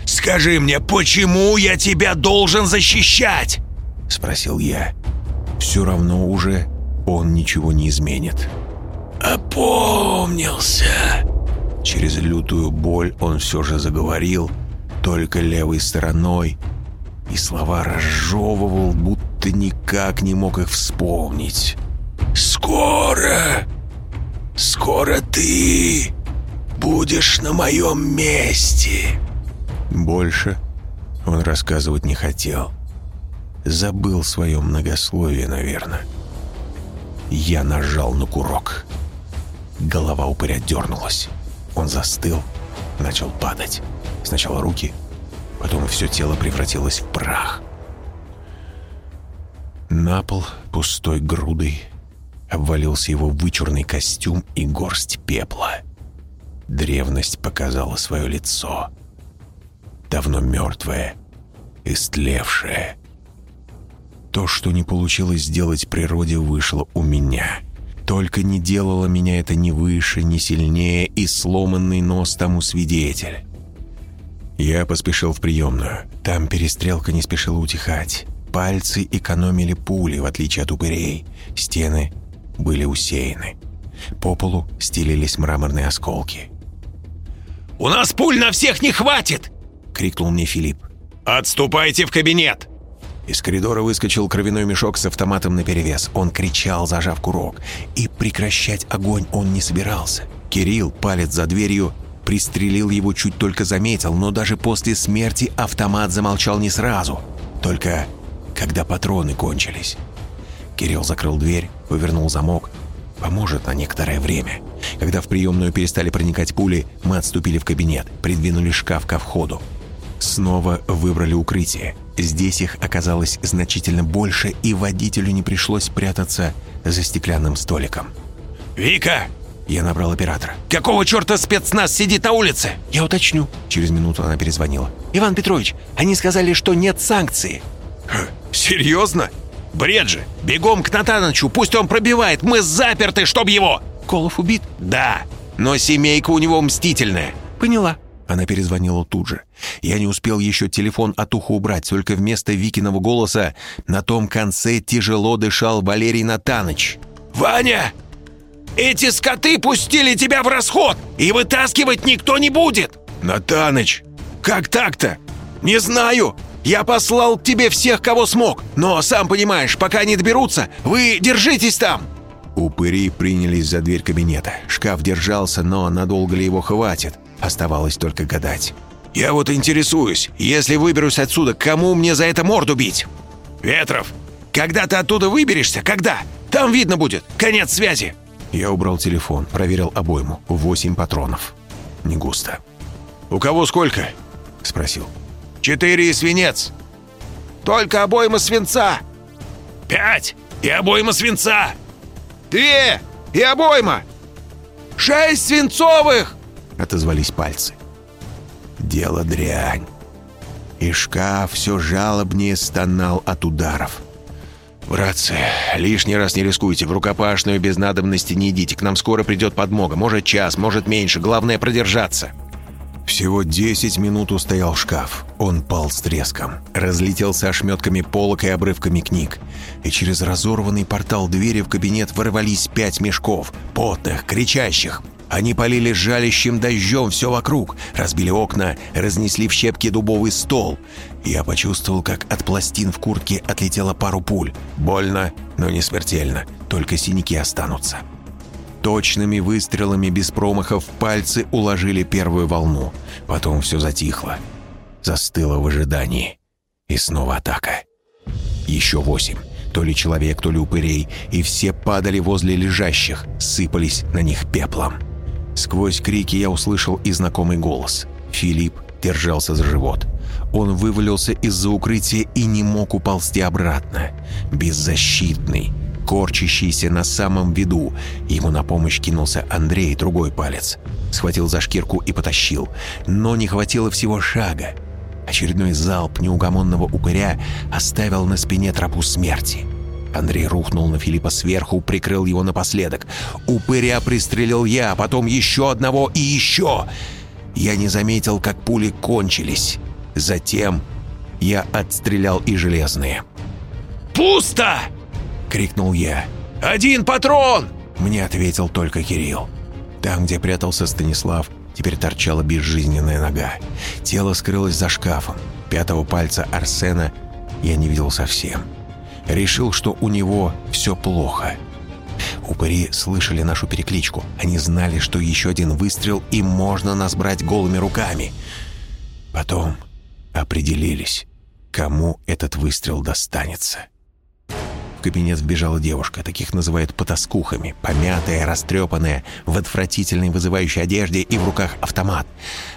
Скажи мне, почему я тебя должен защищать?» Спросил я. Все равно уже он ничего не изменит. «Опомнился!» Через лютую боль он все же заговорил, только левой стороной, и слова разжевывал, будто никак не мог их вспомнить. «Скоро! Скоро ты будешь на моем месте!» Больше он рассказывать не хотел. Забыл свое многословие, наверное. Я нажал на курок. Голова упыря дернулась. Он застыл, начал падать. Сначала руки, потом все тело превратилось в прах. На пол пустой грудой обвалился его вычурный костюм и горсть пепла. Древность показала свое лицо. Давно мертвое, истлевшее. То, что не получилось сделать природе, вышло у меня. Только не делало меня это ни выше, ни сильнее, и сломанный нос тому свидетель. Я поспешил в приемную. Там перестрелка не спешила утихать. Пальцы экономили пули, в отличие от упырей. Стены были усеяны. По полу стелились мраморные осколки. «У нас пуль на всех не хватит!» — крикнул мне Филипп. «Отступайте в кабинет!» Из коридора выскочил кровяной мешок с автоматом наперевес. Он кричал, зажав курок. И прекращать огонь он не собирался. Кирилл, палец за дверью, пристрелил его чуть только заметил, но даже после смерти автомат замолчал не сразу. Только когда патроны кончились. Кирилл закрыл дверь, повернул замок, Поможет на некоторое время. Когда в приемную перестали проникать пули, мы отступили в кабинет, придвинули шкаф ко входу. Снова выбрали укрытие. Здесь их оказалось значительно больше, и водителю не пришлось прятаться за стеклянным столиком. «Вика!» Я набрал оператора. «Какого черта спецназ сидит на улице?» «Я уточню». Через минуту она перезвонила. «Иван Петрович, они сказали, что нет санкции». «Серьезно?» Бред же! Бегом к Натанычу, пусть он пробивает, мы заперты, чтоб его!» «Колов убит?» «Да, но семейка у него мстительная». «Поняла». Она перезвонила тут же. Я не успел еще телефон от уха убрать, только вместо Викиного голоса на том конце тяжело дышал Валерий Натаныч. «Ваня! Эти скоты пустили тебя в расход, и вытаскивать никто не будет!» «Натаныч, как так-то? Не знаю!» Я послал к тебе всех, кого смог. Но, сам понимаешь, пока не доберутся, вы держитесь там!» Упыри принялись за дверь кабинета. Шкаф держался, но надолго ли его хватит? Оставалось только гадать. «Я вот интересуюсь, если выберусь отсюда, кому мне за это морду бить?» «Ветров, когда ты оттуда выберешься? Когда? Там видно будет. Конец связи!» Я убрал телефон, проверил обойму. Восемь патронов. Не густо. «У кого сколько?» — спросил. «Четыре и свинец. Только обойма свинца!» «Пять и обойма свинца!» «Две и обойма!» «Шесть свинцовых!» — отозвались пальцы. Дело дрянь. И шкаф все жалобнее стонал от ударов. «Братцы, лишний раз не рискуйте, в рукопашную без надобности не идите, к нам скоро придет подмога, может час, может меньше, главное продержаться». Всего 10 минут устоял шкаф. Он пал с треском. Разлетелся ошметками полок и обрывками книг. И через разорванный портал двери в кабинет ворвались пять мешков. Потных, кричащих. Они полили жалящим дождем все вокруг, разбили окна, разнесли в щепки дубовый стол. Я почувствовал, как от пластин в куртке отлетела пару пуль. Больно, но не смертельно, только синяки останутся. Точными выстрелами без промахов пальцы уложили первую волну. Потом все затихло. Застыло в ожидании. И снова атака. Еще восемь. То ли человек, то ли упырей. И все падали возле лежащих, сыпались на них пеплом. Сквозь крики я услышал и знакомый голос. Филипп держался за живот. Он вывалился из-за укрытия и не мог уползти обратно. Беззащитный, корчащийся на самом виду. Ему на помощь кинулся Андрей, другой палец. Схватил за шкирку и потащил. Но не хватило всего шага. Очередной залп неугомонного упыря оставил на спине тропу смерти. Андрей рухнул на Филиппа сверху, прикрыл его напоследок. Упыря пристрелил я, потом еще одного и еще. Я не заметил, как пули кончились. Затем я отстрелял и железные. «Пусто!» — крикнул я. «Один патрон!» Мне ответил только Кирилл. Там, где прятался Станислав, теперь торчала безжизненная нога. Тело скрылось за шкафом. Пятого пальца Арсена я не видел совсем. Решил, что у него все плохо. Упыри слышали нашу перекличку. Они знали, что еще один выстрел, и можно нас брать голыми руками. Потом определились, кому этот выстрел достанется. В кабинет вбежала девушка, таких называют потаскухами, помятая, растрепанная, в отвратительной вызывающей одежде и в руках автомат.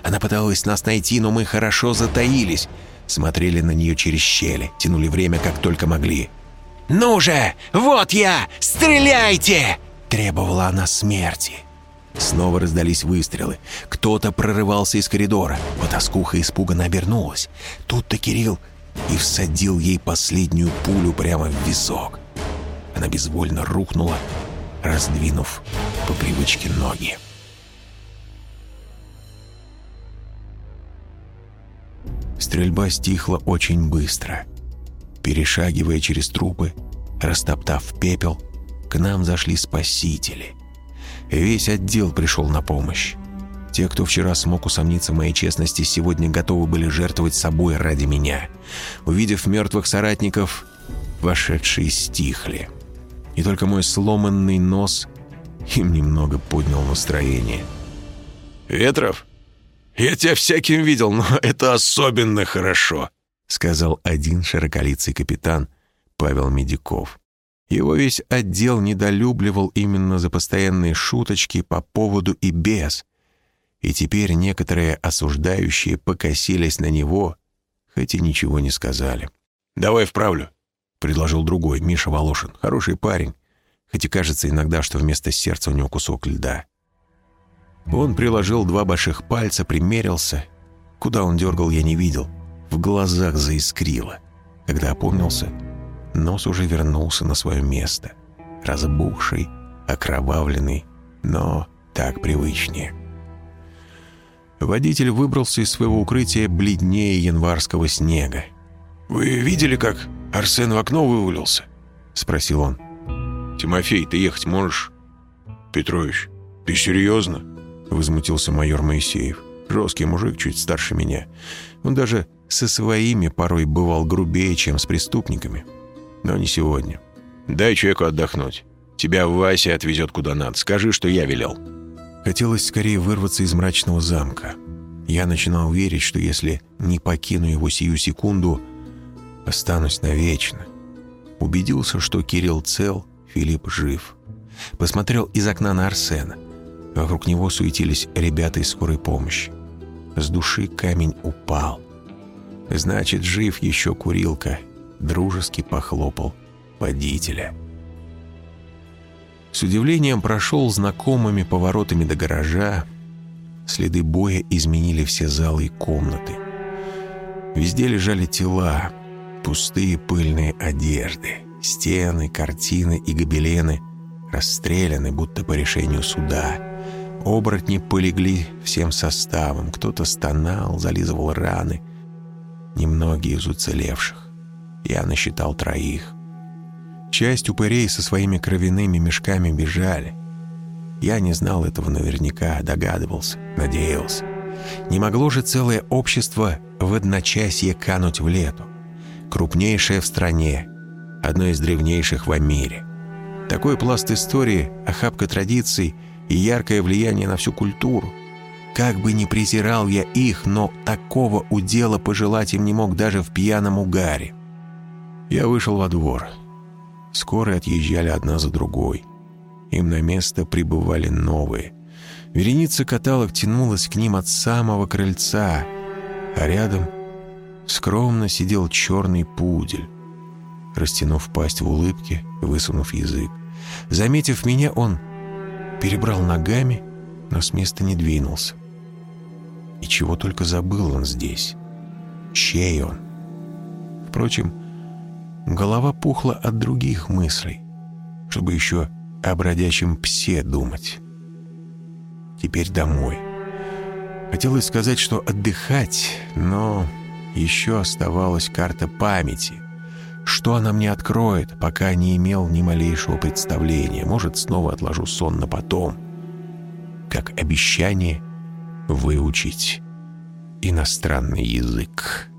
Она пыталась нас найти, но мы хорошо затаились. Смотрели на нее через щели, тянули время как только могли. «Ну же! Вот я! Стреляйте!» Требовала она смерти. Снова раздались выстрелы. Кто-то прорывался из коридора. Потаскуха испуганно обернулась. Тут-то Кирилл и всадил ей последнюю пулю прямо в висок. Она безвольно рухнула, раздвинув по привычке ноги. Стрельба стихла очень быстро. Перешагивая через трупы, растоптав пепел, к нам зашли спасители. Весь отдел пришел на помощь. Те, кто вчера смог усомниться в моей честности, сегодня готовы были жертвовать собой ради меня. Увидев мертвых соратников, вошедшие стихли. И только мой сломанный нос им немного поднял настроение. «Ветров, я тебя всяким видел, но это особенно хорошо», сказал один широколицый капитан Павел Медиков. Его весь отдел недолюбливал именно за постоянные шуточки по поводу и без, и теперь некоторые осуждающие покосились на него, хоть и ничего не сказали. «Давай вправлю», — предложил другой, Миша Волошин. Хороший парень, хоть и кажется иногда, что вместо сердца у него кусок льда. Он приложил два больших пальца, примерился. Куда он дергал, я не видел. В глазах заискрило. Когда опомнился, нос уже вернулся на свое место. Разбухший, окровавленный, но так привычнее. Водитель выбрался из своего укрытия бледнее январского снега. «Вы видели, как Арсен в окно вывалился?» — спросил он. «Тимофей, ты ехать можешь?» «Петрович, ты серьезно?» — возмутился майор Моисеев. Жесткий мужик, чуть старше меня. Он даже со своими порой бывал грубее, чем с преступниками. Но не сегодня. «Дай человеку отдохнуть. Тебя Вася отвезет куда надо. Скажи, что я велел». Хотелось скорее вырваться из мрачного замка. Я начинал верить, что если не покину его сию секунду, останусь навечно. Убедился, что Кирилл цел, Филипп жив. Посмотрел из окна на Арсена. Вокруг него суетились ребята из скорой помощи. С души камень упал. Значит, жив еще курилка. Дружески похлопал водителя. С удивлением прошел знакомыми поворотами до гаража. Следы боя изменили все залы и комнаты. Везде лежали тела, пустые пыльные одежды, стены, картины и гобелены расстреляны, будто по решению суда. Оборотни полегли всем составом, кто-то стонал, зализывал раны. Немногие из уцелевших. Я насчитал троих. Часть упырей со своими кровяными мешками бежали. Я не знал этого наверняка, догадывался, надеялся. Не могло же целое общество в одночасье кануть в лету. Крупнейшее в стране, одно из древнейших в мире. Такой пласт истории, охапка традиций и яркое влияние на всю культуру. Как бы ни презирал я их, но такого удела пожелать им не мог даже в пьяном угаре. Я вышел во двор. Скорые отъезжали одна за другой. Им на место прибывали новые. Вереница каталог тянулась к ним от самого крыльца, а рядом скромно сидел черный пудель, растянув пасть в улыбке, высунув язык. Заметив меня, он перебрал ногами, но с места не двинулся. И чего только забыл он здесь. Чей он? Впрочем, Голова пухла от других мыслей, чтобы еще о бродячем псе думать. Теперь домой. Хотелось сказать, что отдыхать, но еще оставалась карта памяти. Что она мне откроет, пока не имел ни малейшего представления. Может, снова отложу сон на потом. Как обещание выучить иностранный язык.